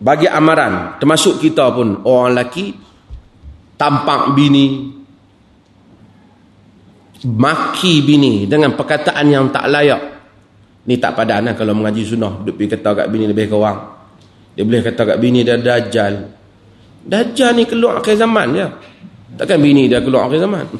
bagi amaran. Termasuk kita pun orang lelaki. Tampak bini. Maki bini dengan perkataan yang tak layak. Ni tak padan lah kalau mengaji sunnah. Duduk pergi kata kat bini lebih kurang. Dia boleh kata kat bini dia Dajjal. Dajjal ni keluar akhir zaman je. Takkan bini dia keluar akhir zaman.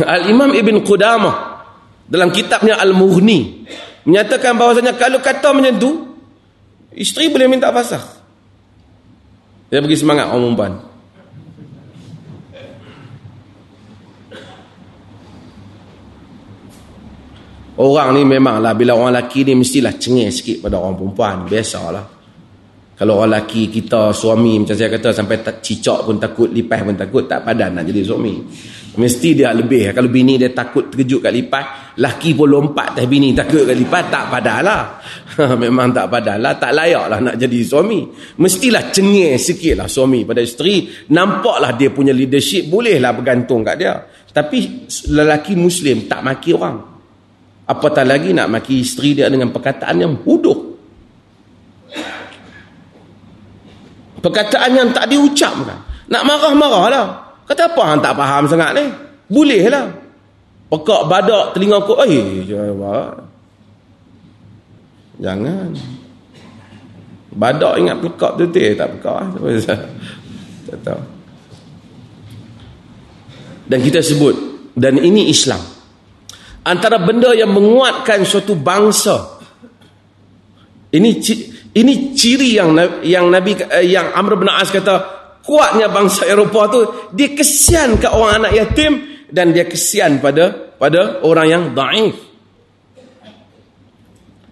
Al-Imam Ibn Qudamah dalam kitabnya Al-Mughni menyatakan bahawasanya kalau kata macam tu isteri boleh minta fasakh. Dia bagi semangat orang perempuan. Orang ni memanglah bila orang lelaki ni mestilah cengih sikit pada orang perempuan. Biasalah. Kalau orang lelaki kita suami macam saya kata sampai tak cicak pun takut, lipas pun takut, tak padan nak jadi suami. Mesti dia lebih. Kalau bini dia takut terkejut kat lipas, lelaki pun lompat teh bini takut kat lipas, tak padan lah. Memang tak padan lah. Tak layak lah nak jadi suami. Mestilah cengih sikit lah suami pada isteri. Nampaklah dia punya leadership, bolehlah bergantung kat dia. Tapi lelaki Muslim tak maki orang. Apatah lagi nak maki isteri dia dengan perkataan yang huduh. Perkataan yang tak diucapkan. Nak marah-marahlah. Kata apa hang tak faham sangat ni? Bolehlah. Pekak badak telinga aku. Eh, jangan. Badak ingat pekak tu tu. Tak pekak. Tak tahu. Dan kita sebut. Dan ini Islam antara benda yang menguatkan suatu bangsa Ini ini ciri yang yang Nabi eh, yang Amr bin As kata kuatnya bangsa Eropah tu dia kesian ke orang anak yatim dan dia kesian pada pada orang yang daif.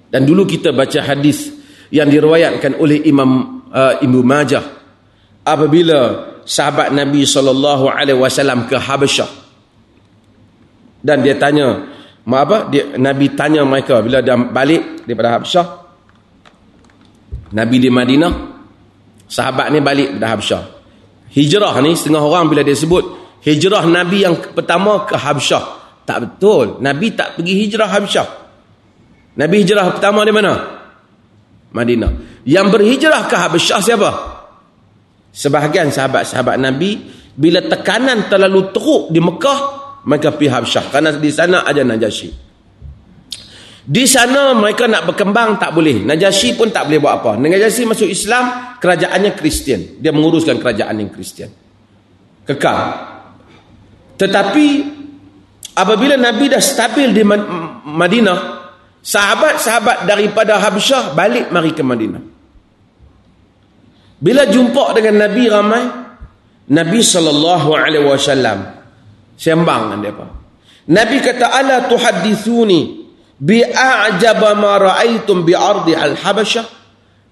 Dan dulu kita baca hadis yang diriwayatkan oleh Imam uh, Ibnu Majah apabila sahabat Nabi sallallahu alaihi wasallam ke Habasyah dan dia tanya apa? Dia Nabi tanya mereka bila dia balik daripada Habasyah Nabi di Madinah sahabat ni balik dari Habsyah. Hijrah ni setengah orang bila dia sebut hijrah Nabi yang pertama ke Habsyah. Tak betul. Nabi tak pergi hijrah Habsyah. Nabi hijrah pertama di mana? Madinah. Yang berhijrah ke Habsyah siapa? Sebahagian sahabat-sahabat Nabi bila tekanan terlalu teruk di Mekah mereka pergi Habsyah kerana di sana ada Najasyi di sana mereka nak berkembang tak boleh. Najasyi pun tak boleh buat apa. Najasyi masuk Islam, kerajaannya Kristian. Dia menguruskan kerajaan yang Kristian. Kekal. Tetapi apabila Nabi dah stabil di Madinah, sahabat-sahabat daripada Habsyah balik mari ke Madinah. Bila jumpa dengan Nabi ramai, Nabi sallallahu alaihi wasallam sembang dengan depa. Nabi kata ala tuhaddithuni bi a'jaba ma ra'aitum bi ardi al-habasyah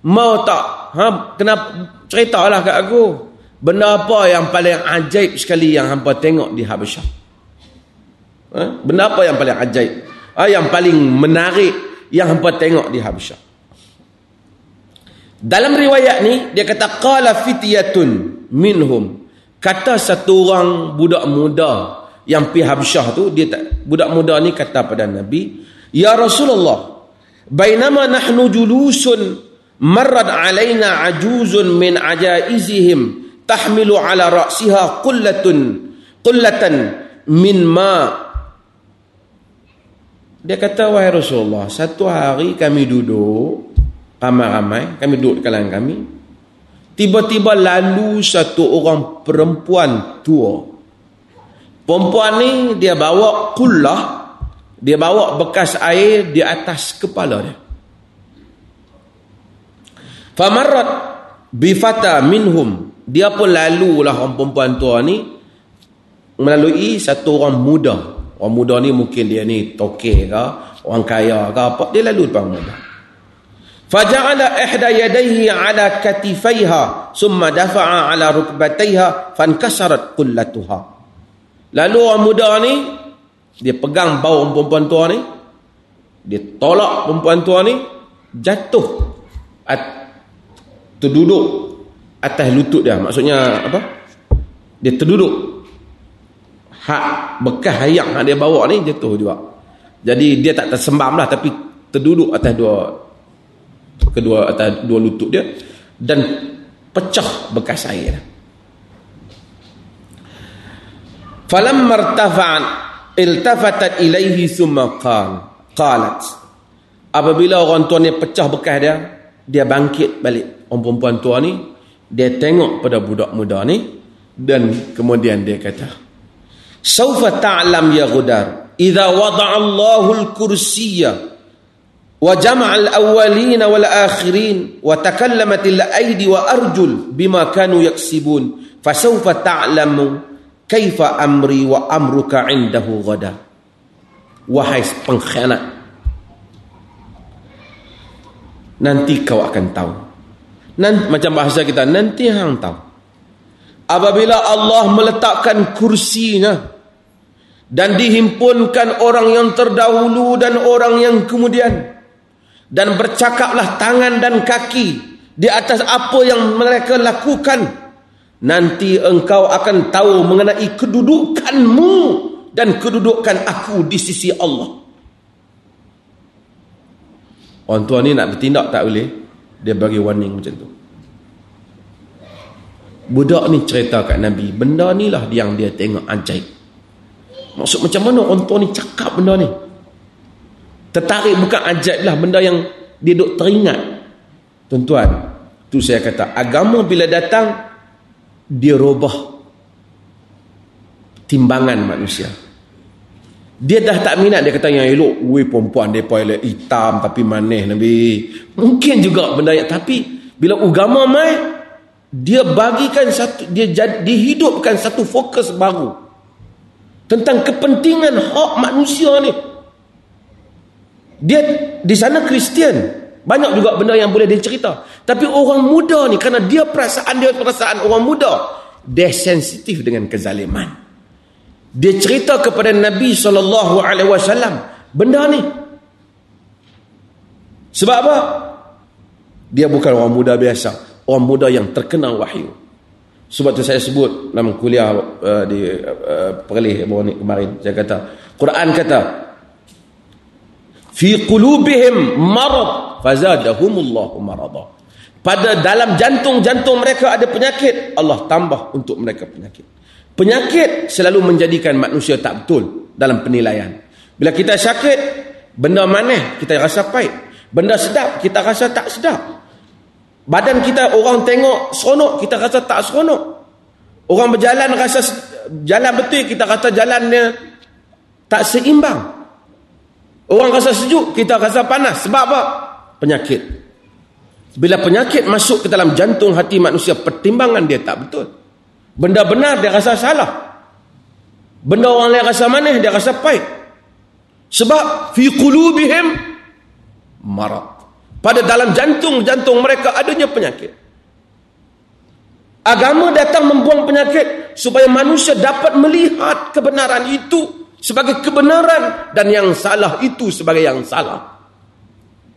mau tak? Ha kenapa? Ceritalah kat aku. Benda apa yang paling ajaib sekali yang hangpa tengok di Habasyah ha? benda apa yang paling ajaib? Ha? yang paling menarik yang hangpa tengok di Habasyah dalam riwayat ni dia kata qala fityatun minhum kata satu orang budak muda yang pi Habasyah tu dia tak budak muda ni kata pada Nabi Ya Rasulullah, bainama nahnu julusun marrad alaina ajuzun min ajaizihim tahmilu ala ra'siha qullatun qullatan min ma. Dia kata wahai Rasulullah satu hari kami duduk ramai-ramai kami duduk kalangan kami tiba-tiba lalu satu orang perempuan tua. Perempuan ni dia bawa kullah dia bawa bekas air di atas kepala dia. Famarrat bifata minhum. Dia pun lalu lah orang perempuan tua ni melalui satu orang muda. Orang muda ni mungkin dia ni toke ke orang kaya ke apa dia lalu depan muda faja'ala ihda yadayhi ala katifaiha summa dafa'a ala rukbataiha fankasarat qullatuha. Lalu orang muda ni dia pegang bau perempuan tua ni dia tolak perempuan tua ni jatuh at, terduduk atas lutut dia. Maksudnya apa? Dia terduduk. Hak bekas hayang yang dia bawa ni jatuh juga. Jadi dia tak tersembam lah tapi terduduk atas dua kedua atas dua lutut dia dan pecah bekas air. Falam martafa'an iltafatat ilaihi qal qalat. Apabila orang tua ni pecah bekas dia dia bangkit balik. Orang perempuan tua ni dia tengok pada budak muda ni dan kemudian dia kata saufa ta'lam ya ghudar? Idza wada'a Allahu al-kursiyya wa jama'a al-awwalin wal akhirin wa takallamat al-aidi wa arjul bima kanu yaksibun. Fasawfa ta'lamu kaifa amri wa amruka indahu ghada wahai pengkhianat nanti kau akan tahu. Nanti, macam bahasa kita nanti hang tahu. Apabila Allah meletakkan kursinya dan dihimpunkan orang yang terdahulu dan orang yang kemudian dan bercakaplah tangan dan kaki di atas apa yang mereka lakukan nanti engkau akan tahu mengenai kedudukanmu dan kedudukan aku di sisi Allah. Orang tua ni nak bertindak tak boleh, dia bagi warning macam tu. Budak ni cerita kat Nabi, benda ni lah yang dia tengok ajaib. Maksud macam mana orang tua ni cakap benda ni? Tertarik bukan ajaib lah, benda yang dia duk teringat. Tuan-tuan, tu saya kata, agama bila datang, dia robah timbangan manusia Dia dah tak minat dia kata yang elok. Weh perempuan dia elok hitam tapi manis Nabi. Mungkin juga benda yang tapi bila agama mai dia bagikan satu dia jad, dihidupkan satu fokus baru tentang kepentingan hak manusia ni. Dia di sana Kristian. Banyak juga benda yang boleh dia cerita. Tapi orang muda ni kerana dia perasaan dia perasaan orang muda, dia sensitif dengan kezaliman. Dia cerita kepada Nabi sallallahu alaihi wasallam benda ni. Sebab apa? Dia bukan orang muda biasa, orang muda yang terkenal wahyu. Sebab tu saya sebut dalam kuliah uh, di uh, Perlis baru ni kemarin saya kata Quran kata fi qulubihim marad fazadahumullahu marada. Pada dalam jantung-jantung mereka ada penyakit, Allah tambah untuk mereka penyakit. Penyakit selalu menjadikan manusia tak betul dalam penilaian. Bila kita sakit, benda mana kita rasa pahit. Benda sedap, kita rasa tak sedap. Badan kita orang tengok seronok, kita rasa tak seronok. Orang berjalan rasa jalan betul, kita rasa jalannya tak seimbang. Orang rasa sejuk, kita rasa panas. Sebab apa? Penyakit. Bila penyakit masuk ke dalam jantung hati manusia, pertimbangan dia tak betul. Benda benar dia rasa salah. Benda orang lain rasa manis dia rasa pahit. Sebab fi qulubihim marad. Pada dalam jantung-jantung mereka adanya penyakit. Agama datang membuang penyakit supaya manusia dapat melihat kebenaran itu sebagai kebenaran dan yang salah itu sebagai yang salah.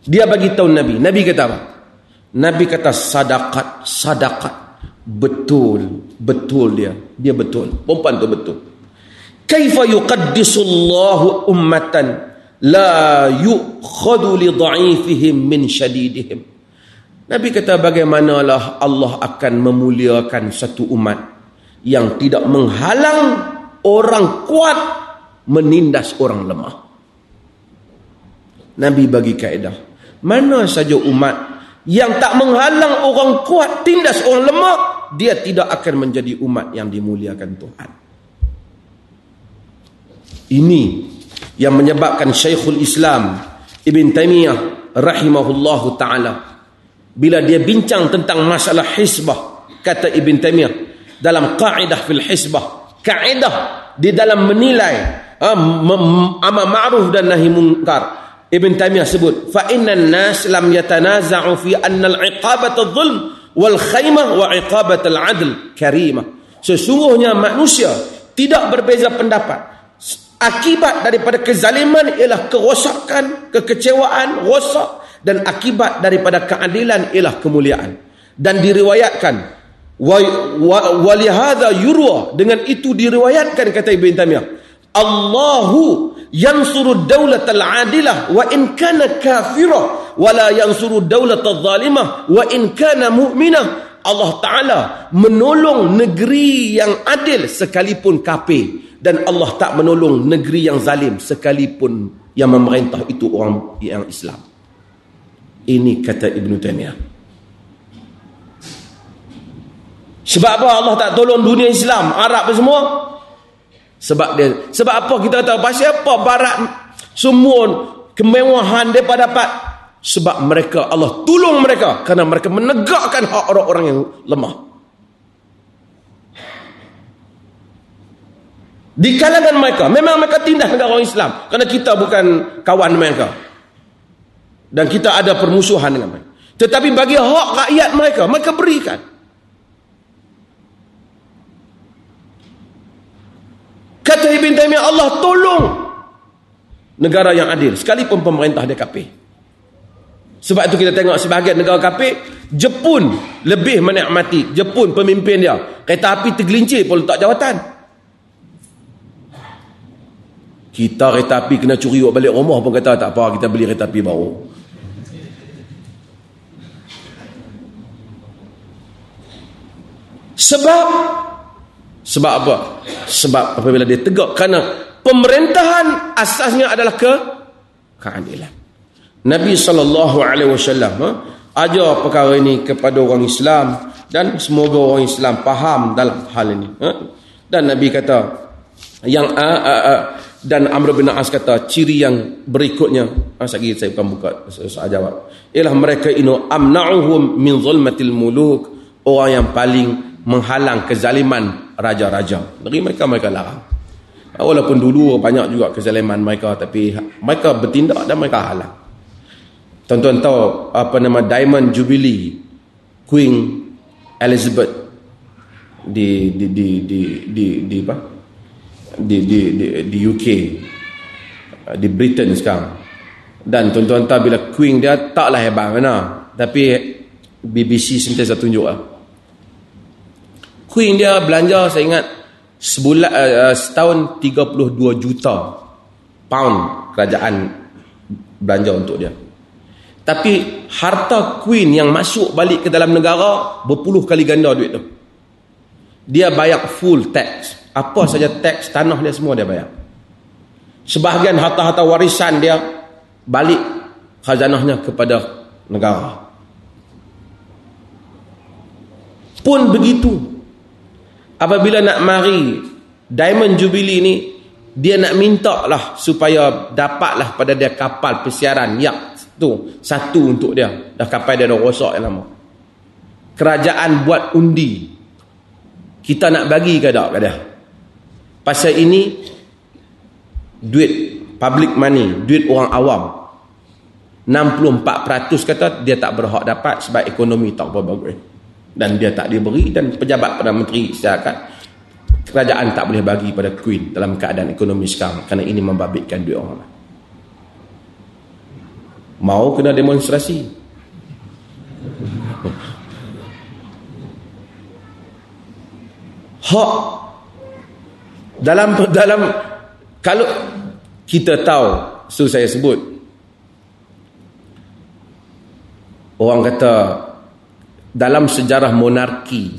Dia bagi tahu Nabi. Nabi kata apa? Nabi kata sadaqat, sadaqat betul betul dia dia betul perempuan tu betul kaifa yuqaddisullahu ummatan la yu'khadhu li dha'ifihim min shadidihim Nabi kata bagaimanalah Allah akan memuliakan satu umat yang tidak menghalang orang kuat menindas orang lemah. Nabi bagi kaedah. Mana saja umat yang tak menghalang orang kuat tindas orang lemah, dia tidak akan menjadi umat yang dimuliakan Tuhan. Ini yang menyebabkan Syekhul Islam Ibn Taymiyah rahimahullahu taala bila dia bincang tentang masalah hisbah kata Ibn Taymiyah dalam kaidah fil hisbah kaidah di dalam menilai amal ma'ruf dan nahi munkar Ibn Taymiyah sebut fa innan nas lam yatanaza'u fi anna al-iqabata dhulm wal khaymah wa iqabat al adl karimah. Sesungguhnya manusia tidak berbeza pendapat. Akibat daripada kezaliman ialah kerosakan kekecewaan rosak dan akibat daripada keadilan ialah kemuliaan. Dan diriwayatkan wa lihadha yurwa. Dengan itu diriwayatkan kata Ibn Taymiyah Allahu yansuru daulat al-adilah wa in kana kafirah wa la yansuru daulat al-zalimah wa in kana mu'minah. Allah Ta'ala menolong negeri yang adil sekalipun kafir dan Allah tak menolong negeri yang zalim sekalipun yang memerintah itu orang yang Islam. Ini kata Ibn Taymiyah sebab apa Allah tak tolong dunia Islam Arab semua sebab dia sebab apa kita tahu pasal apa barat semua kemewahan mereka dapat sebab mereka Allah tolong mereka kerana mereka menegakkan hak orang-orang yang lemah. Di kalangan mereka memang mereka tindas dengan orang Islam kerana kita bukan kawan mereka. Dan kita ada permusuhan dengan mereka. Tetapi bagi hak rakyat mereka mereka berikan. Kata Ibn Taymiyah Allah tolong negara yang adil sekalipun pemerintah dia kafir. Sebab itu kita tengok sebahagian negara kafir Jepun lebih menikmati Jepun pemimpin dia kereta api tergelincir pun letak jawatan. Kita kereta api kena curi balik rumah pun kata tak apa kita beli kereta api baru. Sebab sebab apa? Sebab apabila dia tegak kerana pemerintahan asasnya adalah ke keadilan. Nabi sallallahu alaihi wasallam ha, ajar perkara ini kepada orang Islam dan semoga orang Islam faham dalam hal ini. Ha? Dan Nabi kata yang uh, uh, uh, dan Amr bin As kata ciri yang berikutnya ah, lagi saya bukan buka soal jawab ialah mereka inu amna'uhum min zulmatil muluk orang yang paling menghalang kezaliman raja-raja. Dari mereka mereka larang. Ah, walaupun dulu banyak juga kezaliman mereka tapi mereka bertindak dan mereka halang. Tuan-tuan tahu apa nama Diamond Jubilee Queen Elizabeth? Di di di di di, di apa? Di di di, di UK di Britain sekarang. Dan tuan-tuan tahu bila Queen dia taklah hebat mana tapi BBC sentiasa tunjuk lah Queen dia belanja saya ingat sebulan uh, setahun 32 juta pound kerajaan belanja untuk dia. Tapi harta Queen yang masuk balik ke dalam negara berpuluh kali ganda duit tu. Dia bayar full tax. Apa saja teks tanah dia semua dia bayar. Sebahagian harta-harta warisan dia balik khazanahnya kepada negara. Pun begitu apabila nak mari diamond jubilee ni dia nak minta lah supaya dapatlah pada dia kapal pesiaran yak tu. Satu untuk dia. Dah kapal dia dah rosak yang lama. Kerajaan buat undi. Kita nak bagi ke tak ke dia? Pasal ini duit public money, duit orang awam. 64% kata dia tak berhak dapat sebab ekonomi tak apa bagus. Dan dia tak diberi dan pejabat Perdana Menteri secara kerajaan tak boleh bagi pada Queen dalam keadaan ekonomi sekarang kerana ini membabitkan duit orang. Mau kena demonstrasi. Hak dalam dalam kalau kita tahu so saya sebut orang kata dalam sejarah monarki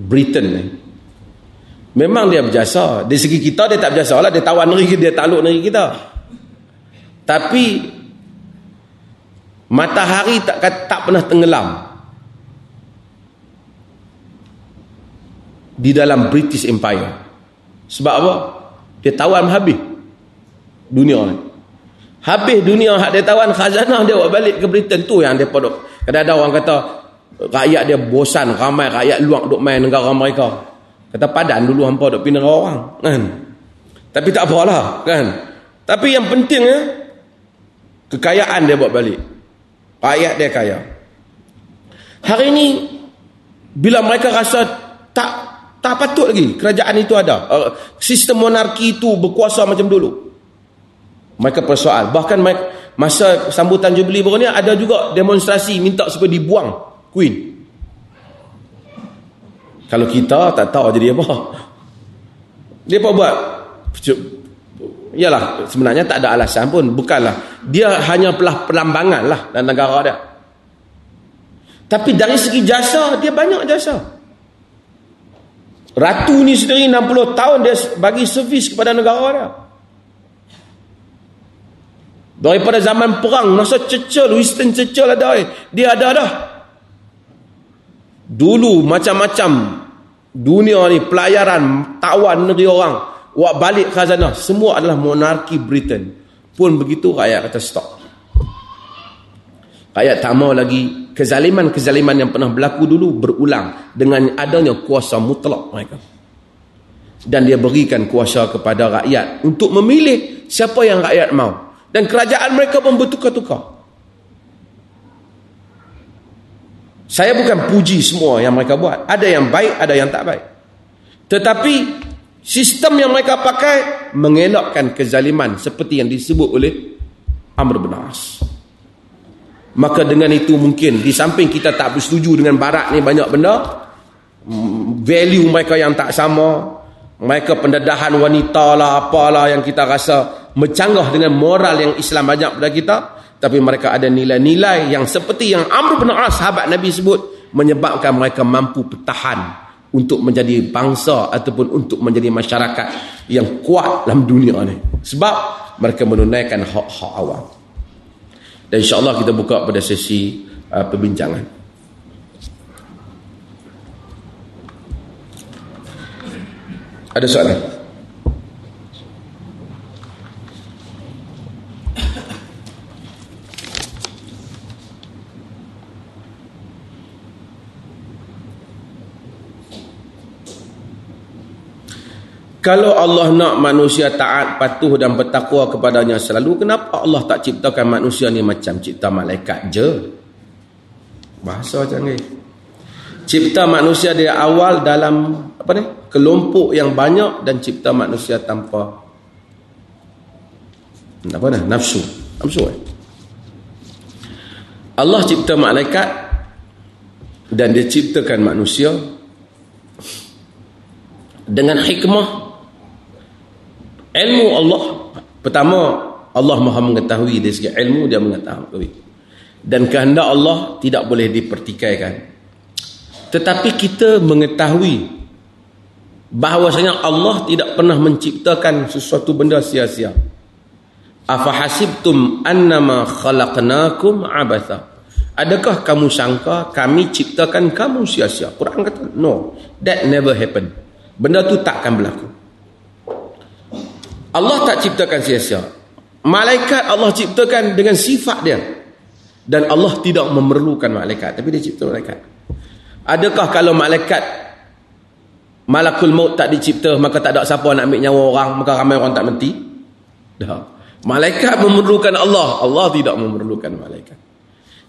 Britain ni memang dia berjasa dari segi kita dia tak berjasa lah dia tawan negeri dia takluk negeri kita tapi matahari tak tak pernah tenggelam di dalam British Empire. Sebab apa? Dia tawan habis dunia ni. Habis dunia hak dia tawan khazanah dia buat balik ke Britain tu yang dia podok. Kadang-kadang orang kata rakyat dia bosan ramai rakyat luar duk main negara mereka. Kata padan dulu hampa duk pindah orang kan. Tapi tak apalah kan. Tapi yang pentingnya kekayaan dia buat balik. Rakyat dia kaya. Hari ini bila mereka rasa tak tak patut lagi kerajaan itu ada. Uh, sistem monarki itu berkuasa macam dulu. Mereka persoal. Bahkan masa sambutan Jubilee baru ni ada juga demonstrasi minta supaya dibuang Queen. Kalau kita tak tahu jadi apa. Dia apa buat? Yalah, sebenarnya tak ada alasan pun. Bukanlah. Dia hanya pelah pelambangan lah dalam negara dia. Tapi dari segi jasa, dia banyak jasa. Ratu ni sendiri 60 tahun dia bagi servis kepada negara dia. Daripada zaman perang, masa Churchill, Winston Churchill ada. Dia ada dah. Dulu macam-macam dunia ni pelayaran tawan negeri orang. Wak balik khazanah. Semua adalah monarki Britain. Pun begitu rakyat kata stop. Rakyat tak mau lagi kezaliman-kezaliman yang pernah berlaku dulu berulang dengan adanya kuasa mutlak mereka. Dan dia berikan kuasa kepada rakyat untuk memilih siapa yang rakyat mau. Dan kerajaan mereka pun bertukar-tukar. Saya bukan puji semua yang mereka buat. Ada yang baik, ada yang tak baik. Tetapi sistem yang mereka pakai mengelakkan kezaliman seperti yang disebut oleh Amr bin As maka dengan itu mungkin di samping kita tak bersetuju dengan barat ni banyak benda value mereka yang tak sama mereka pendedahan wanita lah apalah yang kita rasa mencanggah dengan moral yang Islam banyak pada kita tapi mereka ada nilai-nilai yang seperti yang Amr bin As sahabat Nabi sebut menyebabkan mereka mampu bertahan untuk menjadi bangsa ataupun untuk menjadi masyarakat yang kuat dalam dunia ni sebab mereka menunaikan hak-hak awam dan insyaAllah kita buka pada sesi uh, perbincangan. Ada soalan? Kalau Allah nak manusia taat, patuh dan bertakwa kepadanya selalu, kenapa Allah tak ciptakan manusia ni macam cipta malaikat je? Bahasa canggih. Cipta manusia dari awal dalam apa ni? Kelompok yang banyak dan cipta manusia tanpa apa ni? Nafsu. Nafsu eh? Allah cipta malaikat dan dia ciptakan manusia dengan hikmah ilmu Allah. Pertama Allah maha mengetahui dari segi ilmu dia mengetahui. Dan kehendak Allah tidak boleh dipertikaikan. Tetapi kita mengetahui bahawasanya Allah tidak pernah menciptakan sesuatu benda sia-sia. Afahasibtum annama khalaqnakum abatha. Adakah kamu sangka kami ciptakan kamu sia-sia? Quran kata no. That never happen benda tu takkan berlaku Allah tak ciptakan sia-sia. Malaikat Allah ciptakan dengan sifat dia. Dan Allah tidak memerlukan malaikat. Tapi dia cipta malaikat. Adakah kalau malaikat malakul maut tak dicipta, maka tak ada siapa nak ambil nyawa orang, maka ramai orang tak mati? Dah. Malaikat memerlukan Allah. Allah tidak memerlukan malaikat.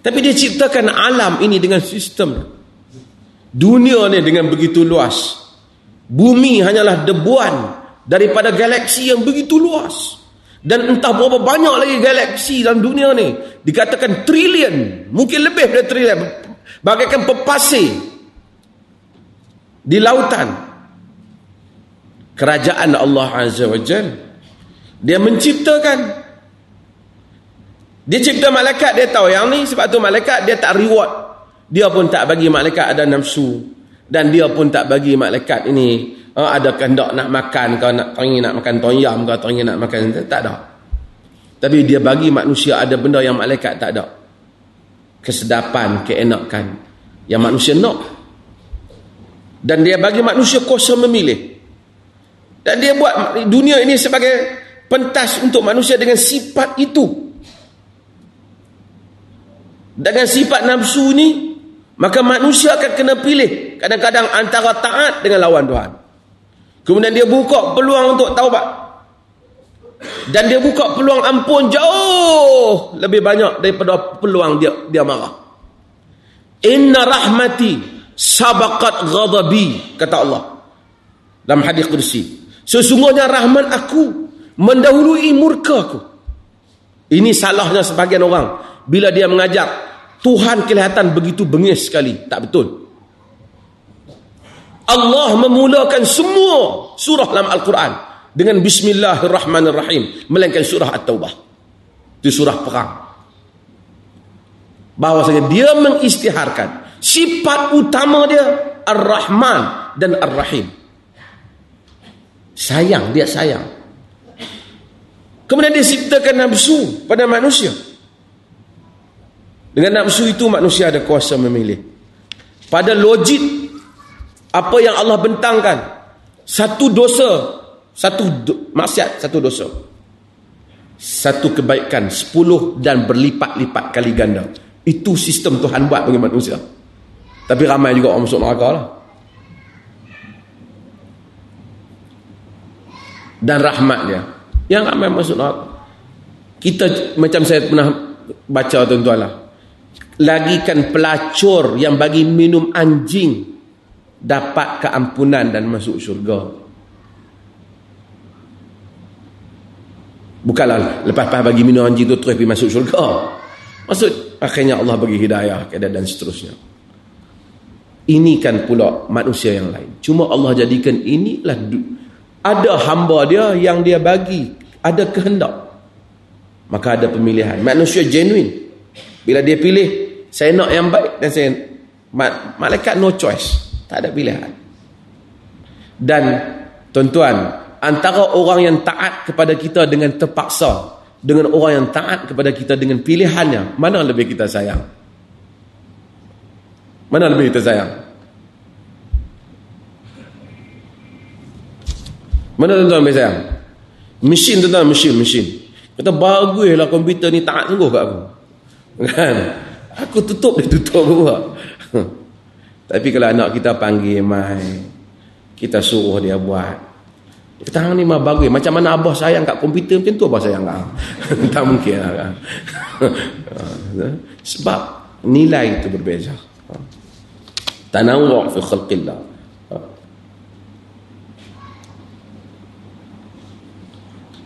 Tapi dia ciptakan alam ini dengan sistem. Dunia ni dengan begitu luas. Bumi hanyalah debuan daripada galaksi yang begitu luas. Dan entah berapa banyak lagi galaksi dalam dunia ni. Dikatakan trilion mungkin lebih dari trilion. Bagaikan pepasir di lautan. Kerajaan Allah Azza wa Jal. Dia menciptakan. Dia cipta malaikat dia tahu yang ni. Sebab tu malaikat dia tak reward. Dia pun tak bagi malaikat ada nafsu. Dan dia pun tak bagi malaikat ini oh, ada kehendak nak makan kau nak teringin nak makan toyam kau teringin nak makan tak ada. Tapi dia bagi manusia ada benda yang malaikat tak ada. Kesedapan keenakan. Yang manusia nak. Dan dia bagi manusia kuasa memilih. Dan dia buat dunia ini sebagai pentas untuk manusia dengan sifat itu. Dengan sifat nafsu ni maka manusia akan kena pilih kadang-kadang antara taat dengan lawan Tuhan Kemudian dia buka peluang untuk taubat. Dan dia buka peluang ampun jauh lebih banyak daripada peluang dia dia marah. Inna rahmati sabaqat ghadabi kata Allah dalam hadis kursi. Sesungguhnya rahmat aku mendahului murka aku. Ini salahnya sebagian orang bila dia mengajak Tuhan kelihatan begitu bengis sekali. Tak betul. Allah memulakan semua surah dalam Al-Quran dengan Bismillahirrahmanirrahim melainkan surah At-Taubah. Itu surah perang. Bahawasanya dia mengistiharkan sifat utama dia Ar-Rahman dan Ar-Rahim. Sayang dia sayang. Kemudian dia ciptakan nafsu pada manusia. Dengan nafsu itu manusia ada kuasa memilih. Pada logik apa yang Allah bentangkan? Satu dosa satu do, maksiat satu dosa. Satu kebaikan sepuluh dan berlipat-lipat kali ganda. Itu sistem Tuhan buat bagi manusia. Tapi ramai juga orang masuk neraka lah. Dan rahmat dia yang ramai masuk neraka. Kita macam saya pernah baca tuan-tuan lah. Lagikan pelacur yang bagi minum anjing dapat keampunan dan masuk syurga. Bukanlah lepas-lepas bagi minum anjing tu terus pergi masuk syurga. Maksud akhirnya Allah bagi hidayah dan seterusnya. Ini kan pula manusia yang lain. Cuma Allah jadikan inilah ada hamba dia yang dia bagi ada kehendak. Maka ada pemilihan. Manusia genuine. Bila dia pilih saya nak yang baik dan saya malaikat no choice. Tak ada pilihan. Dan tuan-tuan, antara orang yang taat kepada kita dengan terpaksa dengan orang yang taat kepada kita dengan pilihannya, mana lebih kita sayang? Mana lebih kita sayang? Mana tuan-tuan lebih sayang? Mesin tuan-tuan, mesin, mesin. Kata baguslah komputer ni taat sungguh kat aku. Kan? Aku tutup dia tutup aku. Tapi kalau anak kita panggil mai, kita suruh dia buat. Tangan ni mah bagus. Macam mana abah sayang kat komputer macam tu abah sayang kat Tak mungkin lah kan. Sebab nilai itu berbeza. Tanawwa' fi khalqillah.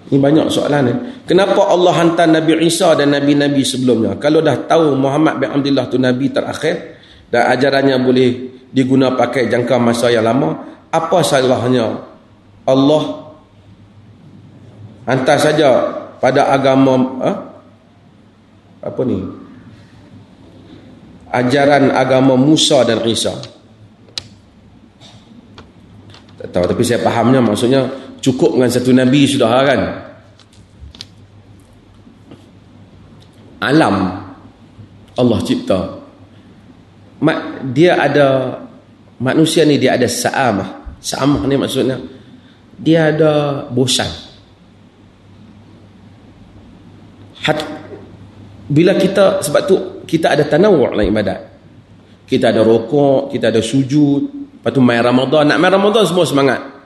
Ini banyak soalan ni. Kenapa Allah hantar Nabi Isa dan Nabi-Nabi sebelumnya? Kalau dah tahu Muhammad bin Abdullah tu Nabi terakhir dan ajarannya boleh diguna pakai jangka masa yang lama, apa salahnya Allah hantar saja pada agama ha? apa ni? Ajaran agama Musa dan Isa. Tak tahu tapi saya fahamnya maksudnya cukup dengan satu nabi sudah kan alam Allah cipta dia ada manusia ni dia ada sa'amah sa'amah ni maksudnya dia ada bosan Hat, bila kita sebab tu kita ada tanawu' dalam ibadat kita ada rokok kita ada sujud lepas tu main Ramadan nak main Ramadan semua semangat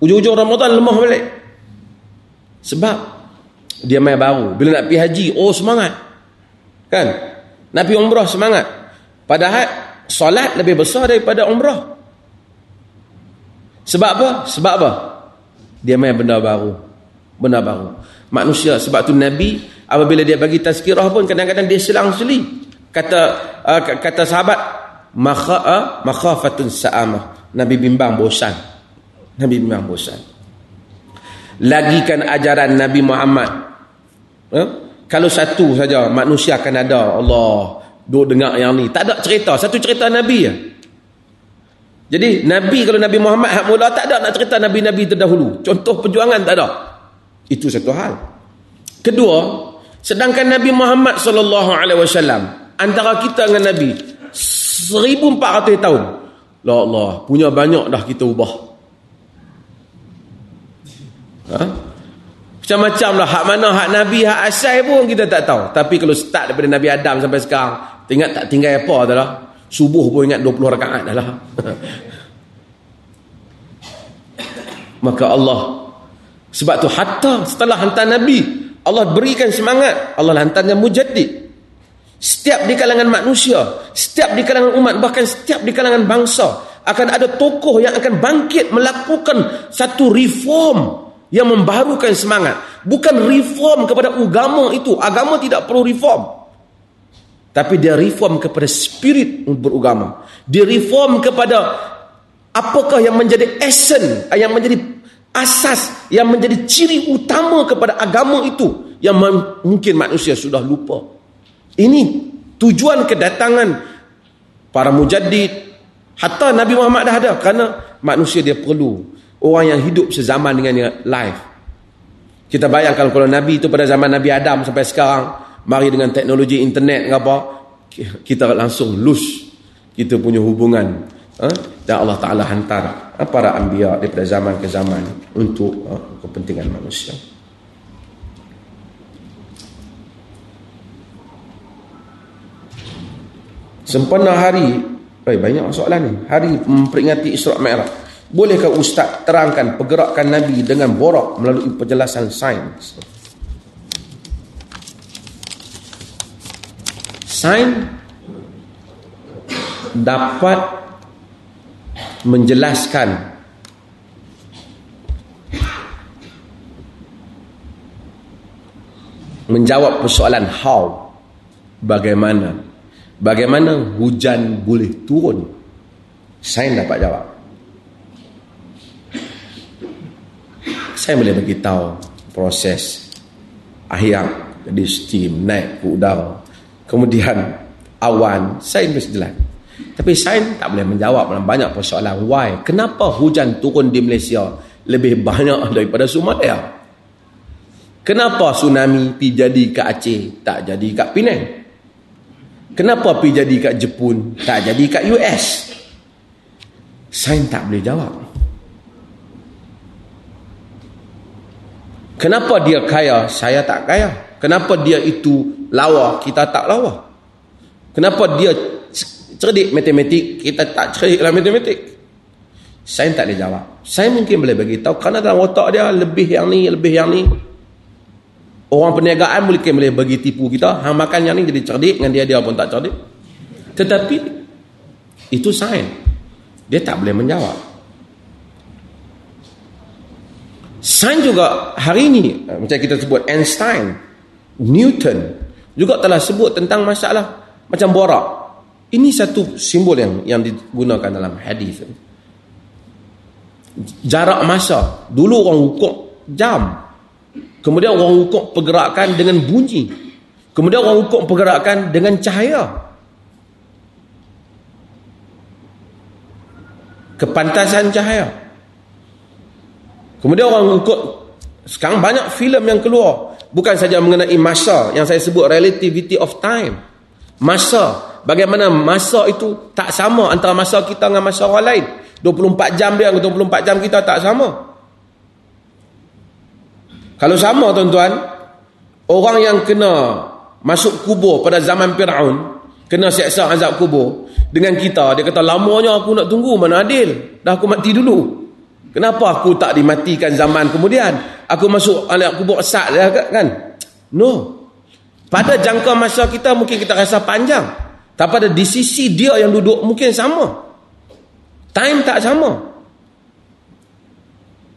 Ujung-ujung Ramadan lemah balik. Sebab dia main baru. Bila nak pergi haji, oh semangat. Kan? Nak pergi umrah semangat. Padahal solat lebih besar daripada umrah. Sebab apa? Sebab apa? Dia main benda baru. Benda baru. Manusia sebab tu Nabi apabila dia bagi tazkirah pun kadang-kadang dia selang-seli. Kata uh, kata sahabat makha uh, makhafatun sa'amah. Nabi bimbang bosan. Nabi memang bosan. Lagikan ajaran Nabi Muhammad. Eh? Kalau satu saja manusia akan ada. Allah, duk dengar yang ni. Tak ada cerita. Satu cerita Nabi ya. Jadi Nabi kalau Nabi Muhammad hak mula tak ada nak cerita Nabi-Nabi terdahulu. Contoh perjuangan tak ada. Itu satu hal. Kedua, sedangkan Nabi Muhammad sallallahu alaihi wasallam antara kita dengan Nabi 1400 tahun. La Allah, punya banyak dah kita ubah. Ha? Macam-macam lah. Hak mana hak Nabi, hak asal pun kita tak tahu. Tapi kalau start daripada Nabi Adam sampai sekarang, ingat tak tinggal apa tu lah. Subuh pun ingat 20 rakaat dah lah. Maka Allah, sebab tu hatta setelah hantar Nabi, Allah berikan semangat. Allah hantarnya mujaddid. Setiap di kalangan manusia, setiap di kalangan umat, bahkan setiap di kalangan bangsa, akan ada tokoh yang akan bangkit melakukan satu reform yang membarukan semangat bukan reform kepada agama itu agama tidak perlu reform tapi dia reform kepada spirit beragama. Dia reform kepada apakah yang menjadi essence yang menjadi asas yang menjadi ciri utama kepada agama itu yang mungkin manusia sudah lupa. Ini tujuan kedatangan para mujaddid. Hatta Nabi Muhammad dah ada kerana manusia dia perlu orang yang hidup sezaman dengan dia live. Kita bayangkan kalau Nabi itu pada zaman Nabi Adam sampai sekarang, mari dengan teknologi internet apa, kita langsung lose kita punya hubungan. Ha? Dan Allah Ta'ala hantar ha, para anbiya daripada zaman ke zaman untuk ha, kepentingan manusia. Sempena hari, eh, banyak soalan ni, hari memperingati Isra' Mi'raj. Bolehkah Ustaz terangkan pergerakan Nabi dengan borak melalui penjelasan sains? Sains dapat menjelaskan menjawab persoalan how bagaimana. Bagaimana hujan boleh turun? Sains dapat jawab. Saya boleh bagi tahu proses air jadi steam naik ke udara kemudian awan saya mesti jelas tapi saya tak boleh menjawab dalam banyak persoalan. Why? Kenapa hujan turun di Malaysia lebih banyak daripada Sumatera kenapa tsunami pi jadi ke Aceh tak jadi kat Penang? Kenapa pi jadi kat Jepun tak jadi kat US saya tak boleh jawab. Kenapa dia kaya, saya tak kaya? Kenapa dia itu lawa, kita tak lawa? Kenapa dia cerdik matematik, kita tak cerdik dalam matematik? Sains tak boleh jawab. Sains mungkin boleh bagi tahu kerana dalam otak dia lebih yang ni, lebih yang ni. Orang perniagaan mungkin boleh bagi tipu kita. Hang makan yang ni jadi cerdik dengan dia dia pun tak cerdik. Tetapi itu sains. Dia tak boleh menjawab. Sains juga hari ini macam kita sebut Einstein, Newton juga telah sebut tentang masalah macam borak. Ini satu simbol yang yang digunakan dalam hadis. Jarak masa. Dulu orang ukur jam. Kemudian orang ukur pergerakan dengan bunyi. Kemudian orang ukur pergerakan dengan cahaya. Kepantasan cahaya. Kemudian orang ukur sekarang banyak filem yang keluar bukan saja mengenai masa yang saya sebut relativity of time masa bagaimana masa itu tak sama antara masa kita dengan masa orang lain 24 jam dia dengan 24 jam kita tak sama. Kalau sama tuan-tuan, orang yang kena masuk kubur pada zaman Fir'aun, kena seksa azab kubur, dengan kita, dia kata, lamanya aku nak tunggu, mana adil? Dah aku mati dulu. Kenapa aku tak dimatikan zaman kemudian? Aku masuk anak kubur esat dia kan? No. Pada jangka masa kita, mungkin kita rasa panjang. Tapi pada di sisi dia yang duduk, mungkin sama. Time tak sama.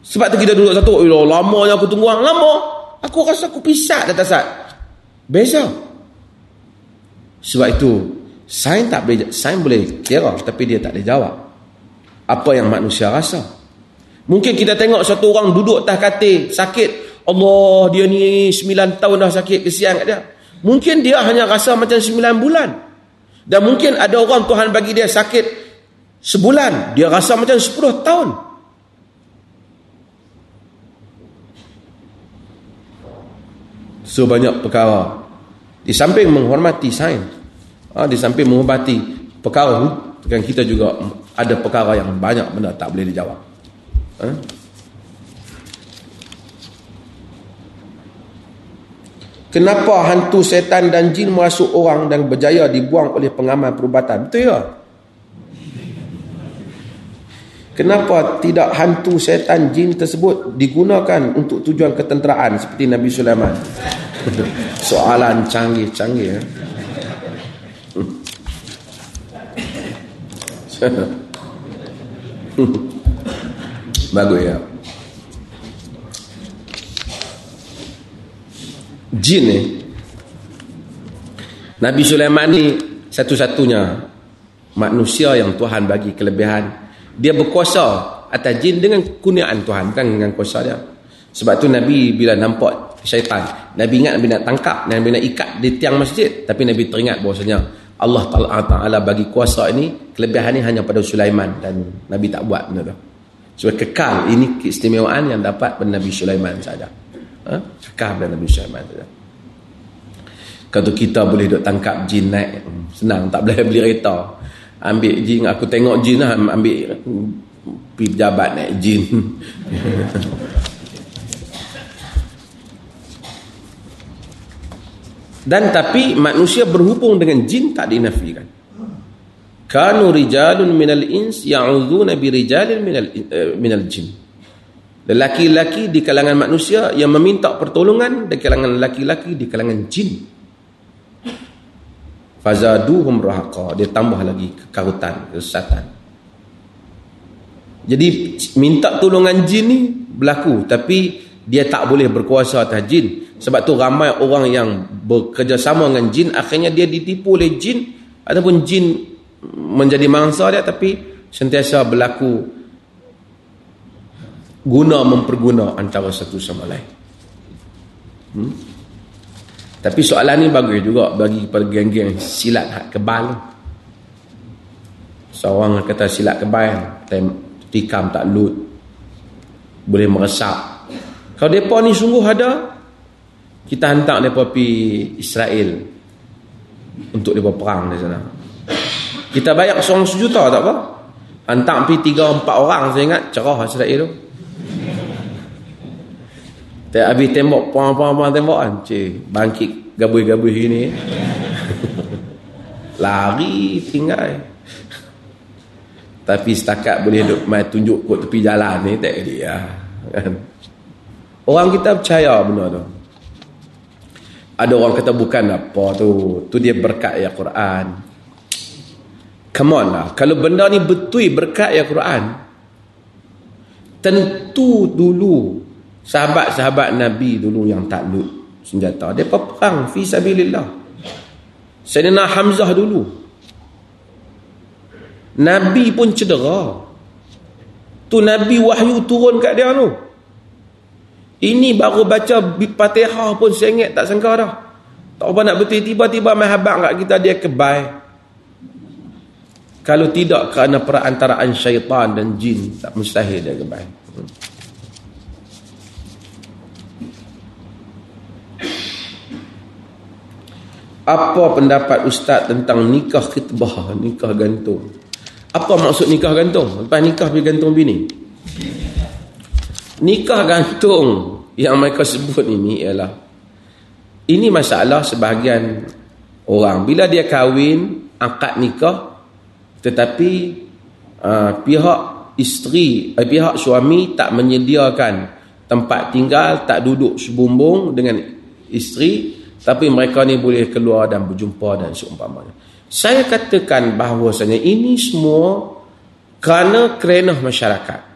Sebab tu kita duduk satu, oh, lamanya aku tunggu lama. Aku rasa aku pisat atas saat. Beza. Sebab itu, sains tak boleh, sains boleh kira, tapi dia tak boleh jawab. Apa yang manusia rasa. Mungkin kita tengok satu orang duduk atas katil, sakit. Allah, dia ni 9 tahun dah sakit, kesian kat dia. Mungkin dia hanya rasa macam 9 bulan. Dan mungkin ada orang Tuhan bagi dia sakit Sebulan dia rasa macam 10 tahun. So banyak perkara. Di samping menghormati sains, ha, di samping menghormati perkara kan kita juga ada perkara yang banyak benda tak boleh dijawab. Kenapa hantu setan dan jin masuk orang dan berjaya dibuang oleh pengamal perubatan? Betul ya? Kenapa tidak hantu setan jin tersebut digunakan untuk tujuan ketenteraan seperti Nabi Sulaiman? Soalan canggih-canggih. Ya. Bagus ya. Jin ni Nabi Sulaiman ni satu-satunya manusia yang Tuhan bagi kelebihan. Dia berkuasa atas jin dengan kurniaan Tuhan bukan dengan kuasa dia. Sebab tu Nabi bila nampak syaitan Nabi ingat Nabi nak tangkap Nabi nak ikat di tiang masjid. Tapi Nabi teringat bahawasanya Allah Ta'ala bagi kuasa ini kelebihan ini hanya pada Sulaiman dan Nabi tak buat benda tu sebab kekal ini keistimewaan yang dapat pada Nabi Sulaiman saja. Ha? kekal pada Nabi Sulaiman saja. Kalau kita boleh duk tangkap jin naik. Hmm, senang tak boleh beli kereta. Ambil jin aku tengok jin lah ambil pergi pejabat naik jin. Dan tapi manusia berhubung dengan jin tak dinafikan kanu rijalun minal ins ya'udhu nabi rijalin minal, uh, minal jin. Lelaki-lelaki di kalangan manusia yang meminta pertolongan di kalangan lelaki-lelaki di kalangan jin. Fazaduhum rahaqa. Dia tambah lagi kekarutan kesesatan. Jadi minta tolongan jin ni berlaku tapi dia tak boleh berkuasa atas jin. Sebab tu ramai orang yang bekerjasama dengan jin akhirnya dia ditipu oleh jin ataupun jin menjadi mangsa dia tapi sentiasa berlaku guna memperguna antara satu sama lain hmm? Tapi soalan ni bagus juga bagi kepada geng-geng silat hak kebal. Seorang kata silat kebal, tikam tak lut. Boleh meresap. Kalau depa ni sungguh ada, kita hantar depa pi Israel untuk depa perang di sana. Kita bayar seorang sejuta tak apa? Hantar pi tiga empat orang saya ingat cerah Israel tu. Tak habis tembok, puang-puang tembok kan. Cik, bangkit gabui-gabui ini. Lari tinggal. Tapi setakat boleh duduk mai tunjuk kot tepi jalan ni tak dia. Kan? Orang kita percaya benda tu. Ada orang kata bukan apa tu. Tu dia berkat ya Quran. Come on lah. Kalau benda ni betul berkat ya Quran. Tentu dulu sahabat-sahabat Nabi dulu yang takluk senjata. Dia perang fi sabilillah. Sayyidina Hamzah dulu. Nabi pun cedera. Tu Nabi wahyu turun kat dia tu. Ini baru baca Fatihah pun sengit tak sangka dah. Tak apa nak betul tiba-tiba mai habaq kat kita dia kebai. Kalau tidak kerana perantaraan syaitan dan jin tak mustahil dia kebai. Apa pendapat ustaz tentang nikah kitbah, nikah gantung? Apa maksud nikah gantung? Lepas nikah pergi gantung bini. Nikah gantung yang mereka sebut ini ialah ini masalah sebahagian orang bila dia kahwin angkat nikah tetapi uh, pihak isteri uh, pihak suami tak menyediakan tempat tinggal tak duduk sebumbung dengan isteri tapi mereka ni boleh keluar dan berjumpa dan seumpamanya saya katakan bahawasanya ini semua kerana kerenah masyarakat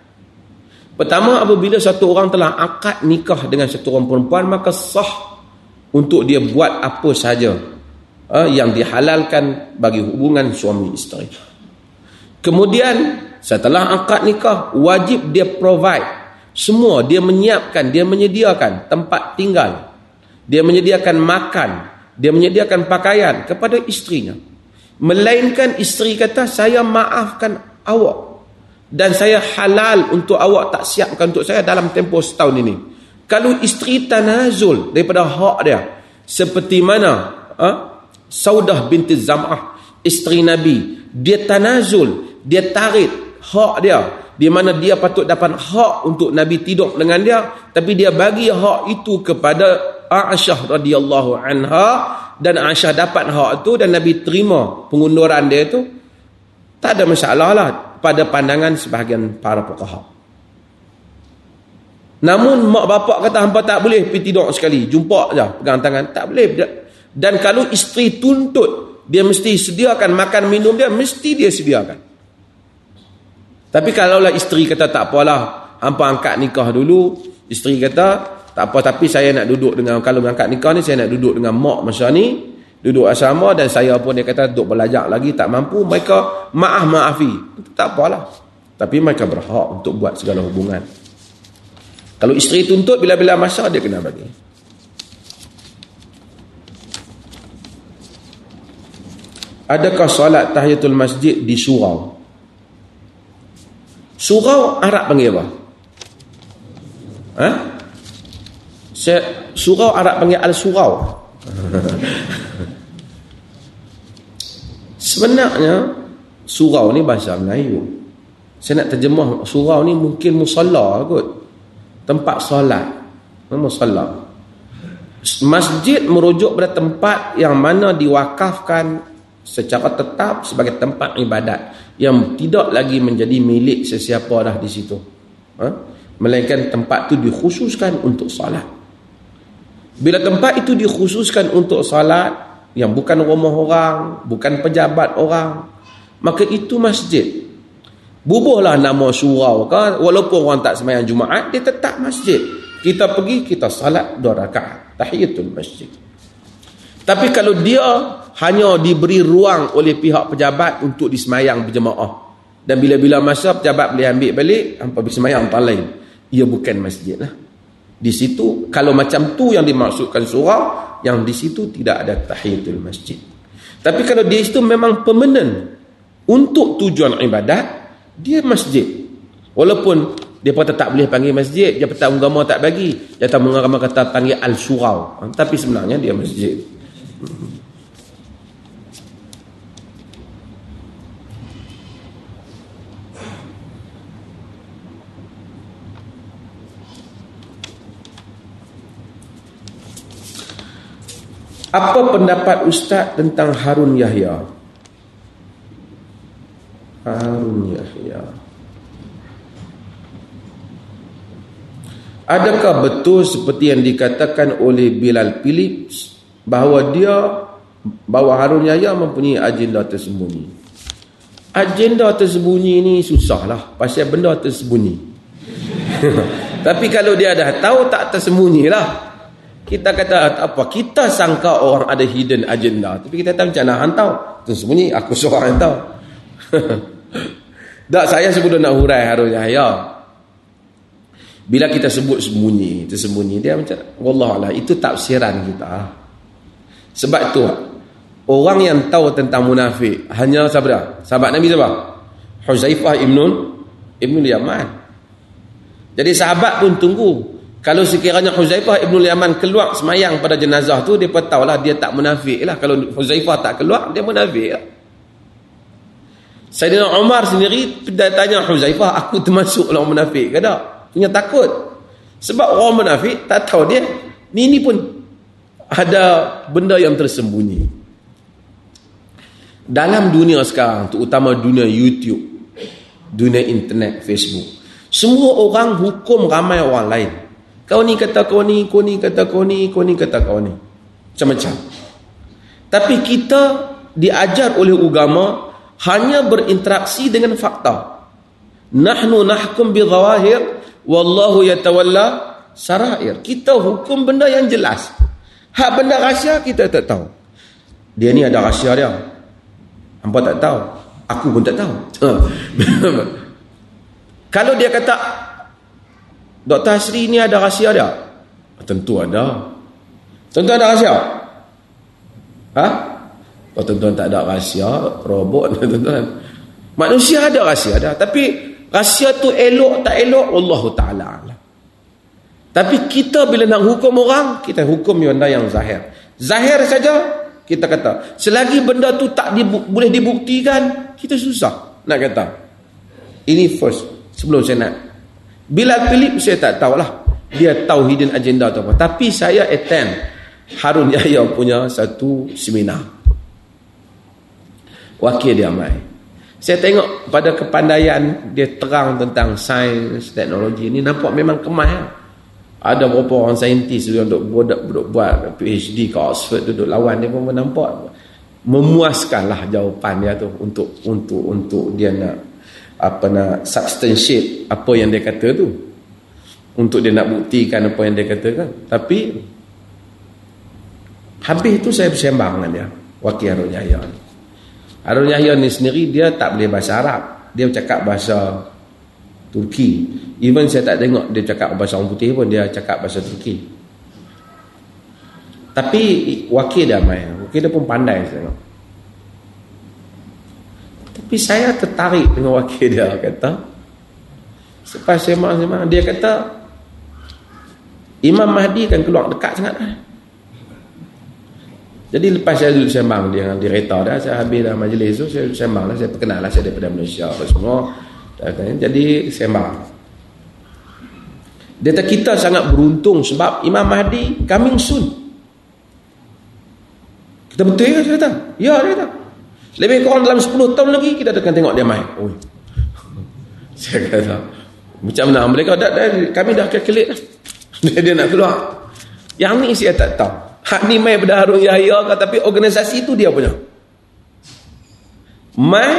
Pertama apabila satu orang telah akad nikah dengan satu orang perempuan maka sah untuk dia buat apa saja uh, yang dihalalkan bagi hubungan suami isteri. Kemudian setelah akad nikah wajib dia provide semua dia menyiapkan dia menyediakan tempat tinggal dia menyediakan makan dia menyediakan pakaian kepada istrinya melainkan isteri kata saya maafkan awak dan saya halal untuk awak tak siapkan untuk saya dalam tempoh setahun ini. Kalau isteri tanazul daripada hak dia seperti mana ha? Saudah binti Zam'ah isteri Nabi dia tanazul dia tarik hak dia di mana dia patut dapat hak untuk Nabi tidur dengan dia tapi dia bagi hak itu kepada Aisyah radhiyallahu anha dan Aisyah dapat hak itu dan Nabi terima pengunduran dia itu tak ada masalah lah pada pandangan sebahagian para fuqaha. Namun mak bapak kata hampa tak boleh pergi tidur sekali, jumpa aja pegang tangan, tak boleh. Dan kalau isteri tuntut, dia mesti sediakan makan minum dia, mesti dia sediakan. Tapi kalaulah isteri kata tak apalah, hampa angkat nikah dulu, isteri kata tak apa tapi saya nak duduk dengan kalau angkat nikah ni saya nak duduk dengan mak masa ni, duduk asrama dan saya pun dia kata duduk belajar lagi tak mampu. Mereka maaf maafi tak apalah. Tapi mereka berhak untuk buat segala hubungan. Kalau isteri tuntut bila-bila masa dia kena bagi. Adakah solat tahiyatul masjid di surau surau Arab panggil apa ha? surau Arab panggil al-surau Sebenarnya surau ni bahasa Melayu. Saya nak terjemah surau ni mungkin musalla kot. Tempat solat. Musalla. Masjid merujuk pada tempat yang mana diwakafkan secara tetap sebagai tempat ibadat yang tidak lagi menjadi milik sesiapa dah di situ. Ha? Melainkan tempat itu dikhususkan untuk solat. Bila tempat itu dikhususkan untuk salat yang bukan rumah orang, bukan pejabat orang, maka itu masjid. Bubuhlah nama surau kan, walaupun orang tak sembahyang Jumaat, dia tetap masjid. Kita pergi kita salat dua rakaat, tahiyatul masjid. Tapi kalau dia hanya diberi ruang oleh pihak pejabat untuk disemayang berjemaah dan bila-bila masa pejabat boleh ambil balik, hampa bersemayang tempat lain. Ia bukan masjid lah. Di situ kalau macam tu yang dimaksudkan surau, yang di situ tidak ada tahiyatul masjid. Tapi kalau dia itu memang permanent untuk tujuan ibadat, dia masjid. Walaupun dia pun tak boleh panggil masjid, dia petang agama tak bagi. Dia tak mengarama kata panggil al-surau. Tapi sebenarnya dia masjid. Apa pendapat Ustaz tentang Harun Yahya? Harun Yahya. Ya. Adakah betul seperti yang dikatakan oleh Bilal Phillips bahawa dia bahawa Harun Yahya mempunyai agenda tersembunyi? Agenda tersembunyi ni susahlah pasal benda tersembunyi. Tapi kalau dia dah tahu tak tersembunyilah. Kita kata apa? Kita sangka orang ada hidden agenda. Tapi kita tahu macam mana hang tahu? Tersembunyi aku seorang tahu. tak saya sebelum nak hurai Harun Yahya. Bila kita sebut sembunyi, tersembunyi dia macam wallahualam itu tafsiran kita. Sebab tu orang yang tahu tentang munafik hanya siapa dia? Sahabat Nabi siapa? Huzaifah ibn ibn Yaman. Jadi sahabat pun tunggu. Kalau sekiranya Huzaifah ibn Yaman keluar semayang pada jenazah tu dia tahulah dia tak munafik lah. Kalau Huzaifah tak keluar dia munafik lah. Sayyidina Umar sendiri tanya Huzaifah aku termasuk orang munafik ke tak? punya takut sebab orang munafik tak tahu dia ni ni pun ada benda yang tersembunyi. Dalam dunia sekarang terutama dunia YouTube dunia internet Facebook semua orang hukum ramai orang lain. Kau ni kata kau ni kau ni kata kau ni kau ni kata kau ni. Macam-macam. Tapi kita diajar oleh agama hanya berinteraksi dengan fakta. Nahnu nahkum bi zawahir wallahu yatawalla sarair. Kita hukum benda yang jelas hak benda rahsia kita tak tahu. Dia ni ada rahsia dia. Hangpa tak tahu. Aku pun tak tahu. Kalau dia kata Dr. Hasri ni ada rahsia dia. Tentu ada. Tentu ada rahsia. Ha? kalau tuan-tuan tak ada rahsia robot tuan-tuan manusia ada rahsia dia tapi Rahsia tu elok tak elok Allah Ta'ala Tapi kita bila nak hukum orang Kita hukum benda yang zahir. Zahir saja kita kata. Selagi benda tu tak dibu boleh dibuktikan Kita susah nak kata. Ini first Sebelum saya nak. Bila Philip saya tak tahulah. Dia tahu hidden agenda tu apa. Tapi saya attend Harun Yahya punya satu seminar. Wakil dia mai. Saya tengok pada kepandaian dia terang tentang sains, teknologi. Ni nampak memang kemas. Ya? Ada beberapa orang saintis yang duduk, buat, duduk buat PhD ke Oxford duduk lawan dia pun nampak. Memuaskanlah jawapan dia tu untuk untuk untuk dia nak apa nak substantiate apa yang dia kata tu. Untuk dia nak buktikan apa yang dia katakan. Tapi habis tu saya bersembang dengan dia wakil Harun Yahya ni. Harun Yahya ni sendiri dia tak boleh bahasa Arab. Dia cakap bahasa Turki. Even saya tak tengok dia cakap bahasa orang putih pun dia cakap bahasa Turki. Tapi wakil dia main. Wakil dia pun pandai saya tengok. Tapi saya tertarik dengan wakil dia kata. Selepas sembang-sembang dia kata Imam Mahdi kan keluar dekat sangat lah. Jadi lepas saya duduk sembang dia dengan direktor dah, saya habis dah majlis tu, saya sembang lah, saya perkenal lah, saya daripada Malaysia apa semua. Jadi sembang. Dia kata kita sangat beruntung sebab Imam Mahdi coming soon. Kita betul ya, saya kata? Ya, dia kata. Lebih kurang dalam 10 tahun lagi, kita akan tengok dia main. Oh. saya kata, macam mana mereka dah, dah, kami dah calculate lah. dia, dia nak keluar. Yang ni saya tak tahu. Hak ni mai pada Harun Yahya tapi organisasi tu dia punya. Mai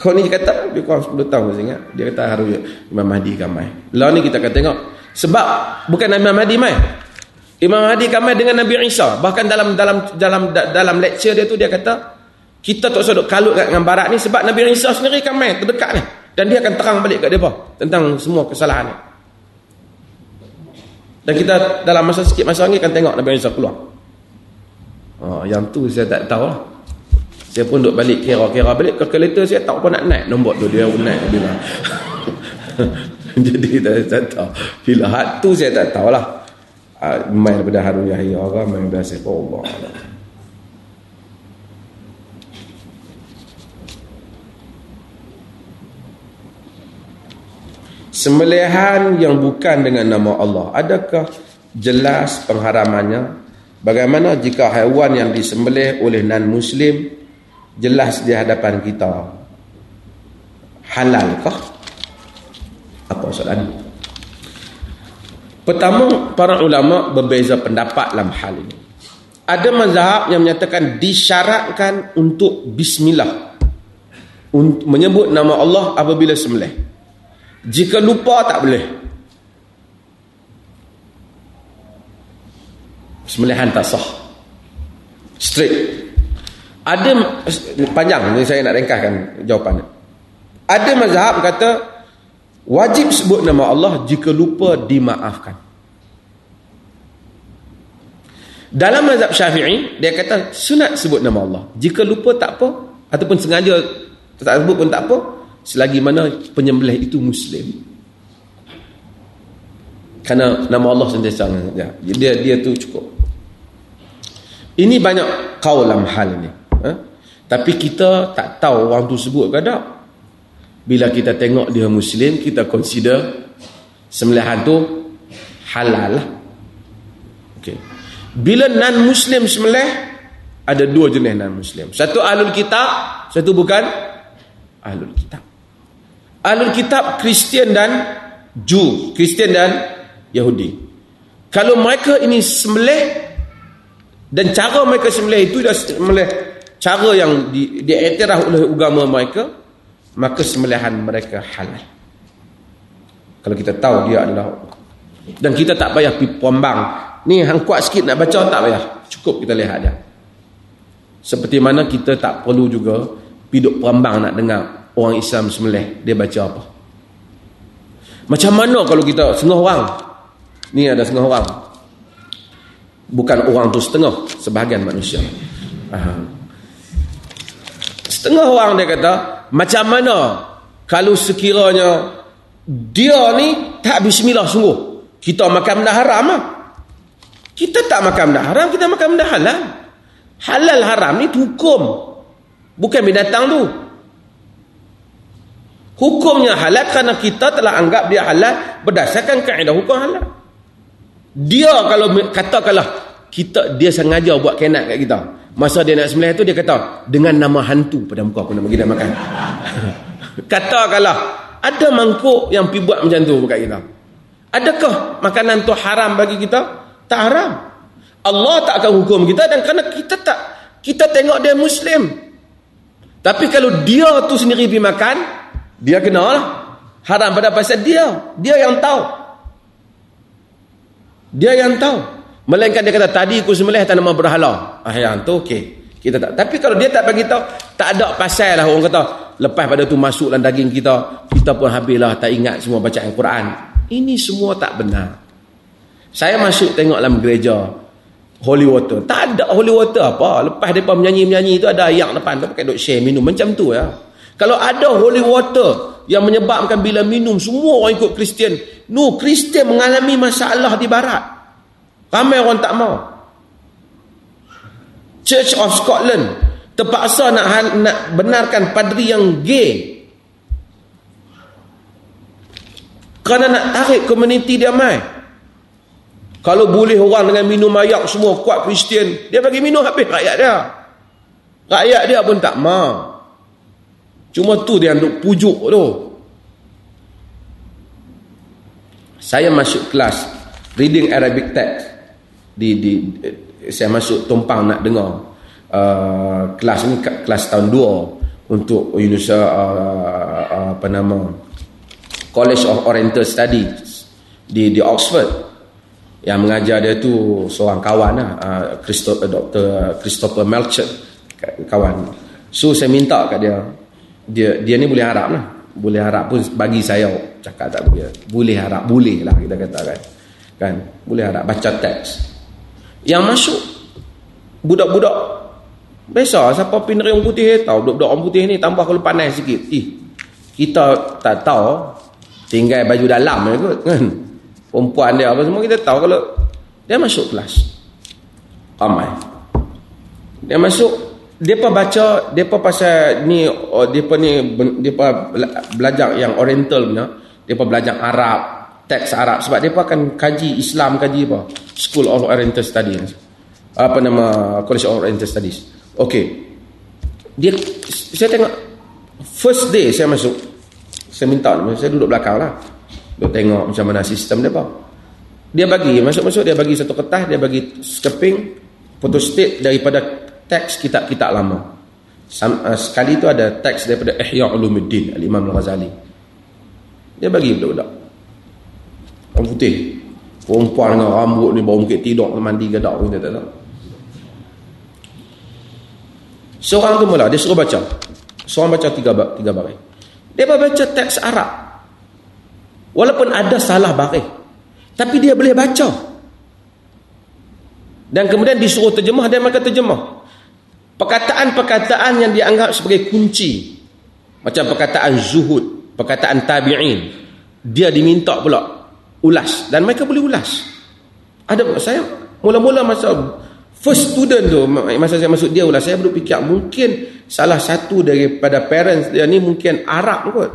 kau ni kata lebih kurang 10 tahun saya ingat. Dia kata Harun Imam Mahdi kan mai. Lah ni kita akan tengok. Sebab bukan Imam Mahdi mai. Imam Mahdi kan mai dengan Nabi Isa. Bahkan dalam dalam dalam dalam lecture dia tu dia kata kita tak usah duk kalut dengan barat ni sebab Nabi Isa sendiri kan mai terdekat ni. Dan dia akan terang balik kat dia tentang semua kesalahan ni. Dan kita dalam masa sikit masa lagi akan tengok Nabi Isa keluar. Oh, yang tu saya tak tahu lah. Saya pun duduk balik kira-kira balik kereta saya tak apa nak naik. Nombor tu dia naik bila. Jadi saya tak tahu. Bila hat tu saya tak tahu lah. Uh, main daripada Harun Yahya orang main daripada siapa Allah. Sembelihan yang bukan dengan nama Allah Adakah jelas pengharamannya Bagaimana jika haiwan yang disembelih oleh non-muslim Jelas di hadapan kita. Halalkah apa soalan? Pertama para ulama berbeza pendapat dalam hal ini. Ada mazhab yang menyatakan disyaratkan untuk bismillah. Menyebut nama Allah apabila sembelih. Jika lupa tak boleh. Sembelihan tak sah. Straight ada panjang ni saya nak ringkaskan jawapan ada mazhab kata wajib sebut nama Allah jika lupa dimaafkan. Dalam mazhab syafi'i dia kata sunat sebut nama Allah. Jika lupa tak apa ataupun sengaja tak sebut pun tak apa selagi mana penyembelih itu muslim. Kerana nama Allah sentiasa dia dia tu cukup. Ini banyak kaul dalam hal ini Ha? Tapi kita tak tahu orang tu sebut ke tak. Bila kita tengok dia Muslim, kita consider sembelihan tu halal lah. Okay. Bila non-Muslim sembelih, ada dua jenis non-Muslim. Satu ahlul kitab, satu bukan ahlul kitab. Ahlul kitab Kristian dan Jew, Kristian dan Yahudi. Kalau mereka ini sembelih dan cara mereka sembelih itu dah sembelih cara yang di, diiktiraf oleh agama mereka maka sembelihan mereka halal. Kalau kita tahu dia adalah dan kita tak payah pergi pombang ni hang kuat sikit nak baca tak payah. Cukup kita lihat dia. Seperti mana kita tak perlu juga piduk perambang nak dengar orang Islam sembelih dia baca apa. Macam mana kalau kita setengah orang? Ni ada setengah orang. Bukan orang tu setengah sebahagian manusia. Aha. Setengah orang dia kata, macam mana kalau sekiranya dia ni tak bismillah sungguh. Kita makan benda haram lah. Kita tak makan benda haram, kita makan benda halal. Halal haram ni hukum. Bukan binatang tu. Hukumnya halal kerana kita telah anggap dia halal berdasarkan kaedah hukum halal. Dia kalau katakanlah kita dia sengaja buat kenat kat kita. Masa dia nak sembelih tu dia kata dengan nama hantu pada muka aku nak bagi dia makan. Katakanlah ada mangkuk yang pi buat macam tu dekat kita. Adakah makanan tu haram bagi kita? Tak haram. Allah tak akan hukum kita dan kerana kita tak kita tengok dia muslim. Tapi kalau dia tu sendiri pi makan, dia kena lah. Haram pada pasal dia. Dia yang tahu. Dia yang tahu. Melainkan dia kata tadi aku sembelih tanaman berhala. Ah yang tu okey. Kita tak. Tapi kalau dia tak bagi tahu, tak ada pasal lah orang kata lepas pada tu masuk dalam daging kita, kita pun habislah tak ingat semua bacaan Quran. Ini semua tak benar. Saya masuk tengok dalam gereja holy water. Tak ada holy water apa. Lepas depa menyanyi-menyanyi tu ada ayak depan tu pakai duk share minum macam tu ya. Kalau ada holy water yang menyebabkan bila minum semua orang ikut Kristian, no Kristian mengalami masalah di barat. Ramai orang tak mau. Church of Scotland terpaksa nak nak benarkan padri yang gay. Kerana nak tarik komuniti dia mai. Kalau boleh orang dengan minum ayak semua kuat Kristian, dia bagi minum habis rakyat dia. Rakyat dia pun tak mau. Cuma tu dia nak pujuk tu. Saya masuk kelas reading Arabic text di di saya masuk tumpang nak dengar uh, kelas ni kelas tahun 2 untuk University uh, uh, apa nama College of Oriental Studies di di Oxford. Yang mengajar dia tu seorang kawan lah uh, Christopher, Dr. Christopher Melcher kawan. So saya minta kat dia dia dia ni boleh harap lah. Boleh harap pun bagi saya cakap tak boleh. Boleh harap boleh lah kita katakan. Kan? Boleh harap baca teks yang masuk budak-budak biasa siapa orang putih tahu budak-budak orang putih ni tambah kalau panas sikit. Ih kita tak tahu. Tinggal baju dalam je kot kan? Perempuan dia apa semua kita tahu kalau dia masuk kelas. Ramai. Dia masuk pun baca pun pasal ni oh, pun ni pun belajar yang oriental punya pun belajar Arab teks Arab. Sebab dia pun akan kaji Islam kaji apa? School of Oriental Studies. Apa nama College of Oriental Studies. Okey dia saya tengok first day saya masuk saya minta saya duduk belakang lah. Duduk tengok macam mana sistem dia apa. Dia bagi masuk-masuk dia bagi satu kertas dia bagi skeping photostate daripada teks kitab-kitab lama. Uh, sekali tu ada teks daripada Ihya Ulumuddin Al-Imam Al-Ghazali. Dia bagi budak-budak orang putih perempuan dengan rambut ni baru mungkin tidur mandi gadak pun dia tak tahu seorang tu mula dia suruh baca seorang baca tiga, tiga baris dia baca teks Arab walaupun ada salah baris tapi dia boleh baca. Dan kemudian disuruh terjemah dan maka terjemah. Perkataan-perkataan yang dianggap sebagai kunci. Macam perkataan zuhud, perkataan tabi'in. Dia diminta pula ulas dan mereka boleh ulas. Ada saya mula-mula masa first student tu masa saya masuk dia ulas saya berfikir mungkin salah satu daripada parents dia ni mungkin Arab kot.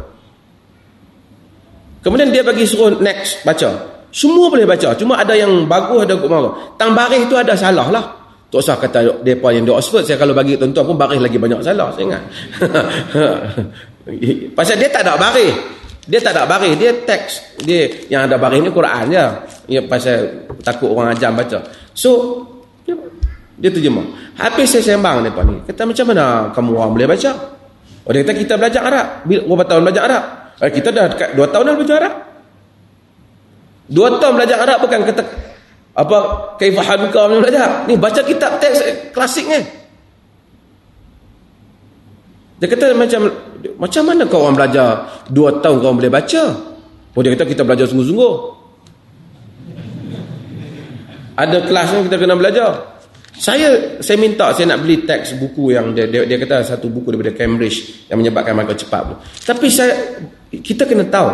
Kemudian dia bagi suruh next baca. Semua boleh baca. Cuma ada yang bagus, ada yang marah. Tang baris tu ada salah lah. Tak usah kata mereka yang di Oxford. Saya kalau bagi tuan-tuan pun baris lagi banyak salah. Saya ingat. Pasal dia tak ada baris. Dia tak ada baris. Dia teks. Dia yang ada baris ni Quran je. Ya, pasal takut orang ajam baca. So, dia, dia terjemah. Habis saya sembang mereka ni. Kata macam mana kamu orang boleh baca? Oh, dia kata kita belajar Arab. Berapa tahun belajar Arab? Eh, kita dah dua tahun dah belajar Arab. Dua tahun belajar Arab bukan kata apa ni belajar. Ni baca kitab teks klasik ni. Dia kata macam macam mana kau orang belajar dua tahun kau boleh baca? Oh dia kata kita belajar sungguh-sungguh. Ada kelas yang kita kena belajar. Saya saya minta saya nak beli teks buku yang dia, dia, dia kata satu buku daripada Cambridge yang menyebabkan mereka cepat. Tapi saya kita kena tahu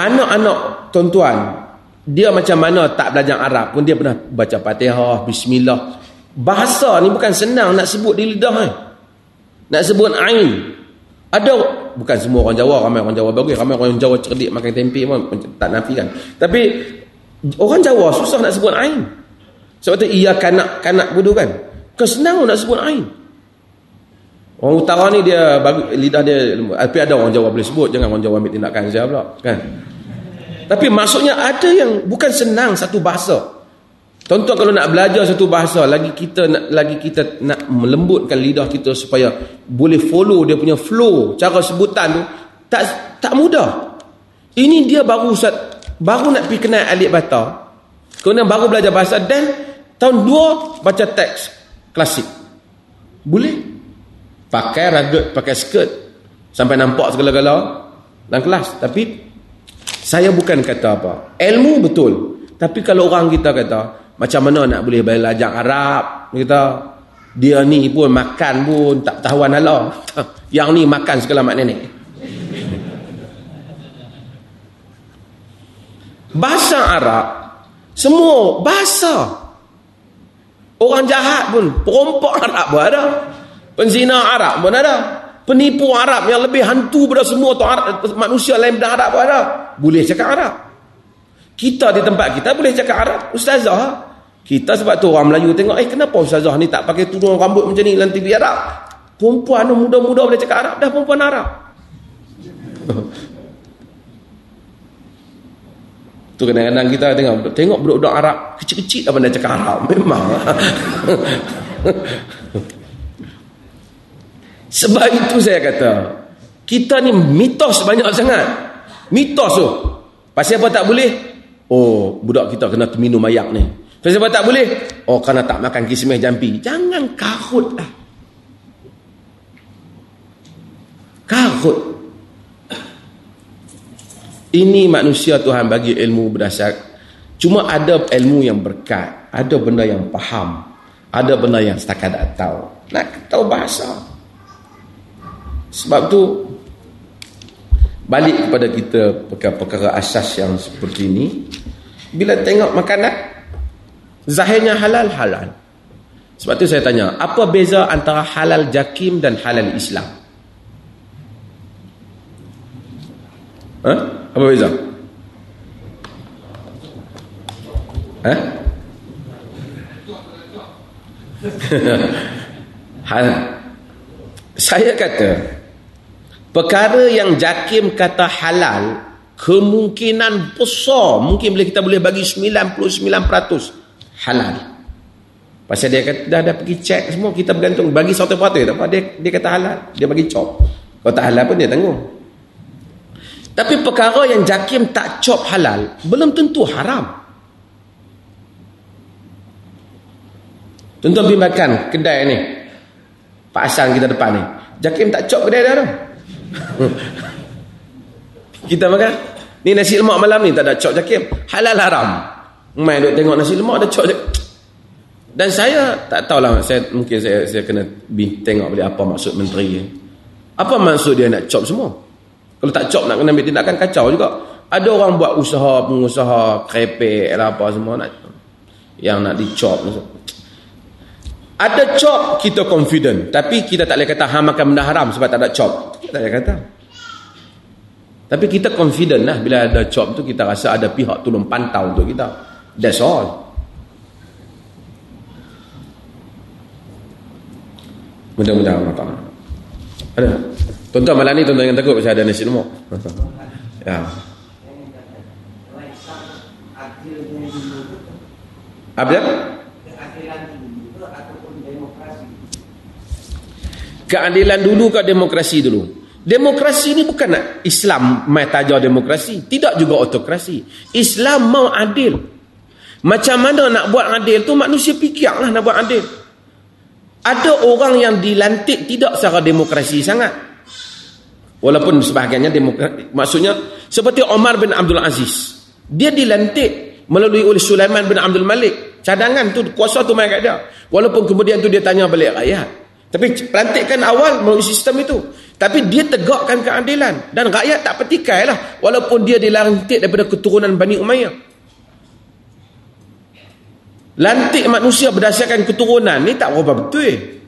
anak-anak tuan-tuan dia macam mana tak belajar Arab pun dia pernah baca Fatihah, Bismillah. Bahasa ni bukan senang nak sebut di lidah ni. Nak sebut ain. Ada bukan semua orang Jawa, ramai orang Jawa bagus, ramai orang Jawa cerdik makan tempe pun tak nafikan. Tapi orang Jawa susah nak sebut ain. Sebab tu ia kanak kanak bodoh kan. Kan senang nak sebut ain. Orang utara ni dia bagi lidah dia tapi ada orang Jawa boleh sebut jangan orang Jawa ambil tindakan saya pula kan. Tapi maksudnya ada yang bukan senang satu bahasa. Contoh kalau nak belajar satu bahasa lagi kita nak lagi kita nak melembutkan lidah kita supaya boleh follow dia punya flow cara sebutan tu tak tak mudah. Ini dia baru baru nak pergi kenal alif bata. Kemudian baru belajar bahasa dan tahun 2 baca teks klasik. Boleh? pakai ragut, pakai skirt sampai nampak segala-gala dalam kelas tapi saya bukan kata apa ilmu betul tapi kalau orang kita kata macam mana nak boleh belajar Arab kita dia ni pun makan pun tak tahuan Allah yang ni makan segala mak nenek bahasa Arab semua bahasa orang jahat pun perompak Arab pun ada Penzina Arab pun ada. Penipu Arab yang lebih hantu pada semua tu manusia lain pada Arab pun ada. Boleh cakap Arab. Kita di tempat kita boleh cakap Arab. Ustazah. Kita sebab tu orang Melayu tengok, eh kenapa Ustazah ni tak pakai tudung rambut macam ni dalam TV Arab? Perempuan muda-muda boleh cakap Arab. Dah perempuan Arab. tu kadang-kadang kita tengok tengok budak-budak Arab kecil-kecil apa nak cakap Arab. Memang. Sebab itu saya kata, kita ni mitos banyak sangat. Mitos tu. Pasal apa tak boleh? Oh, budak kita kena minum ayak ni. Pasal apa tak boleh? Oh, kerana tak makan kismis jampi. Jangan karut lah. Karut. Ini manusia Tuhan bagi ilmu berdasar. Cuma ada ilmu yang berkat. Ada benda yang faham. Ada benda yang setakat tak tahu. Nak tahu bahasa. Sebab tu balik kepada kita perkara-perkara asas yang seperti ini bila tengok makanan zahirnya halal halal. Sebab tu saya tanya, apa beza antara halal jakim dan halal Islam? Ha? Apa beza? Ha? Hal saya kata perkara yang JAKIM kata halal kemungkinan besar mungkin kita boleh bagi 99% halal pasal dia kata dah, dah pergi cek semua kita bergantung bagi satu patut tak apa dia, dia kata halal dia bagi cop kalau tak halal pun dia tanggung tapi perkara yang JAKIM tak cop halal belum tentu haram Tuan-tuan pergi makan kedai ni. Pak kita depan ni. Jakim tak cop kedai dia tu. kita makan. Ni nasi lemak malam ni tak ada cop Jakim. Halal haram. Main duk tengok nasi lemak ada cop Jakim. Dan saya tak tahulah. Saya, mungkin saya saya kena tengok balik apa maksud menteri. Apa maksud dia nak cop semua? Kalau tak cop nak kena ambil tindakan kacau juga. Ada orang buat usaha, pengusaha, krepek apa semua nak yang nak dicop. Ada chop kita confident. Tapi kita tak boleh kata hang makan benda haram sebab tak ada chop. Tak boleh kata. Tapi kita confident lah bila ada chop tu kita rasa ada pihak tolong pantau untuk kita. That's all. Mudah-mudahan Allah Ta'ala. Ada? Tuan-tuan malam ni tuan-tuan yang takut macam ada nasi lemak. ya. Apa keadilan dulu ke demokrasi dulu demokrasi ni bukan nak Islam mai taja demokrasi tidak juga autokrasi Islam mau adil macam mana nak buat adil tu manusia fikirlah nak buat adil ada orang yang dilantik tidak secara demokrasi sangat walaupun sebahagiannya demokrasi maksudnya seperti Omar bin Abdul Aziz dia dilantik melalui oleh Sulaiman bin Abdul Malik cadangan tu kuasa tu mai kat dia walaupun kemudian tu dia tanya balik rakyat tapi pelantikan awal melalui sistem itu. Tapi dia tegakkan keadilan. Dan rakyat tak petikai lah. Walaupun dia dilantik daripada keturunan Bani Umayyah. Lantik manusia berdasarkan keturunan ni tak berapa betul.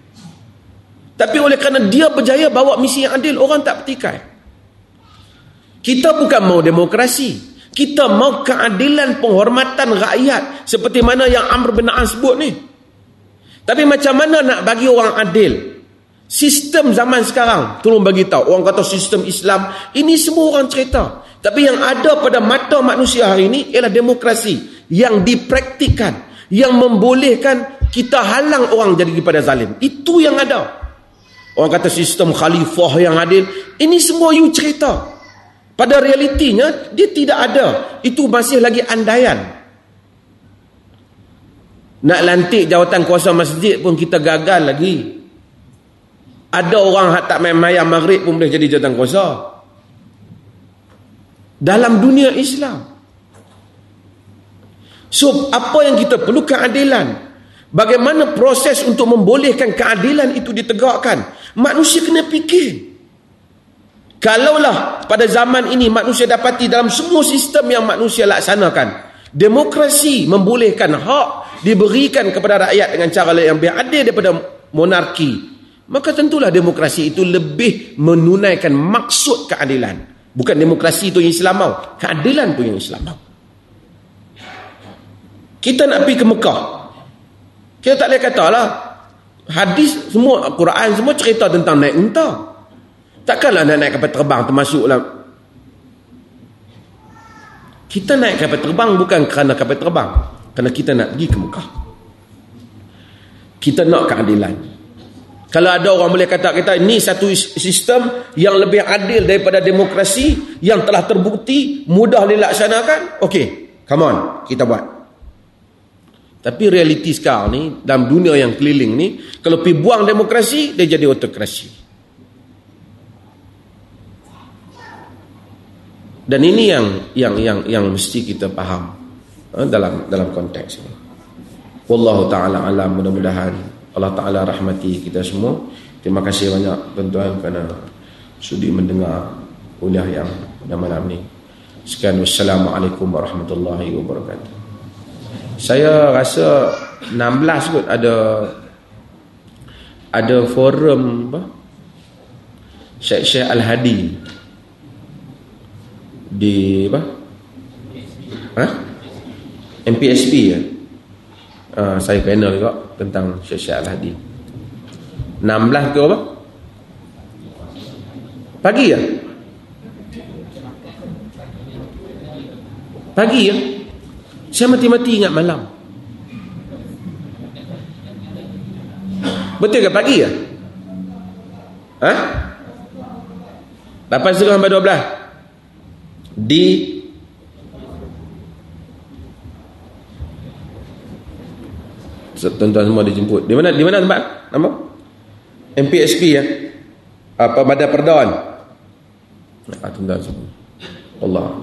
Tapi oleh kerana dia berjaya bawa misi yang adil, orang tak petikai. Kita bukan mau demokrasi. Kita mau keadilan penghormatan rakyat. Seperti mana yang Amr bin As sebut ni. Tapi macam mana nak bagi orang adil? Sistem zaman sekarang, tolong bagi tahu. Orang kata sistem Islam, ini semua orang cerita. Tapi yang ada pada mata manusia hari ini ialah demokrasi yang dipraktikkan, yang membolehkan kita halang orang jadi kepada zalim. Itu yang ada. Orang kata sistem khalifah yang adil, ini semua you cerita. Pada realitinya, dia tidak ada. Itu masih lagi andaian. Nak lantik jawatan kuasa masjid pun kita gagal lagi. Ada orang tak main mayam maghrib pun boleh jadi jawatan kuasa. Dalam dunia Islam. So, apa yang kita perlu keadilan. Bagaimana proses untuk membolehkan keadilan itu ditegakkan. Manusia kena fikir. Kalaulah pada zaman ini manusia dapati dalam semua sistem yang manusia laksanakan. Demokrasi membolehkan hak diberikan kepada rakyat dengan cara yang lebih adil daripada monarki maka tentulah demokrasi itu lebih menunaikan maksud keadilan bukan demokrasi itu yang Islam mau keadilan itu yang Islam mau kita nak pergi ke Mekah kita tak boleh kata lah hadis semua Quran semua cerita tentang naik unta takkanlah nak naik kapal terbang termasuklah kita naik kapal terbang bukan kerana kapal terbang kerana kita nak pergi ke Mekah. Kita nak keadilan. Kalau ada orang boleh kata kita ini satu sistem yang lebih adil daripada demokrasi yang telah terbukti mudah dilaksanakan, okey, come on, kita buat. Tapi realiti sekarang ni dalam dunia yang keliling ni, kalau pergi buang demokrasi dia jadi autokrasi. Dan ini yang yang yang yang mesti kita faham. Ha, dalam dalam konteks ini. Wallahu taala alam mudah-mudahan Allah taala rahmati kita semua. Terima kasih banyak tuan-tuan kerana sudi mendengar kuliah yang pada malam ni. Sekian wassalamualaikum warahmatullahi wabarakatuh. Saya rasa 16 kot ada ada forum apa? Syekh Syekh Al-Hadi di apa? Hah? MPSP ya. Uh, saya panel juga tentang Syekh Al-Hadi. 16 ke apa? Pagi ya? Pagi ya? Saya mati-mati ingat malam. Betul ke pagi ya? Ha? 8 setengah sampai 12 Di Tuan-tuan semua dijemput Di mana di mana tempat? Nama? MPSP ya? Apa Badan Perdawan? Ah, tuan-tuan semua Allah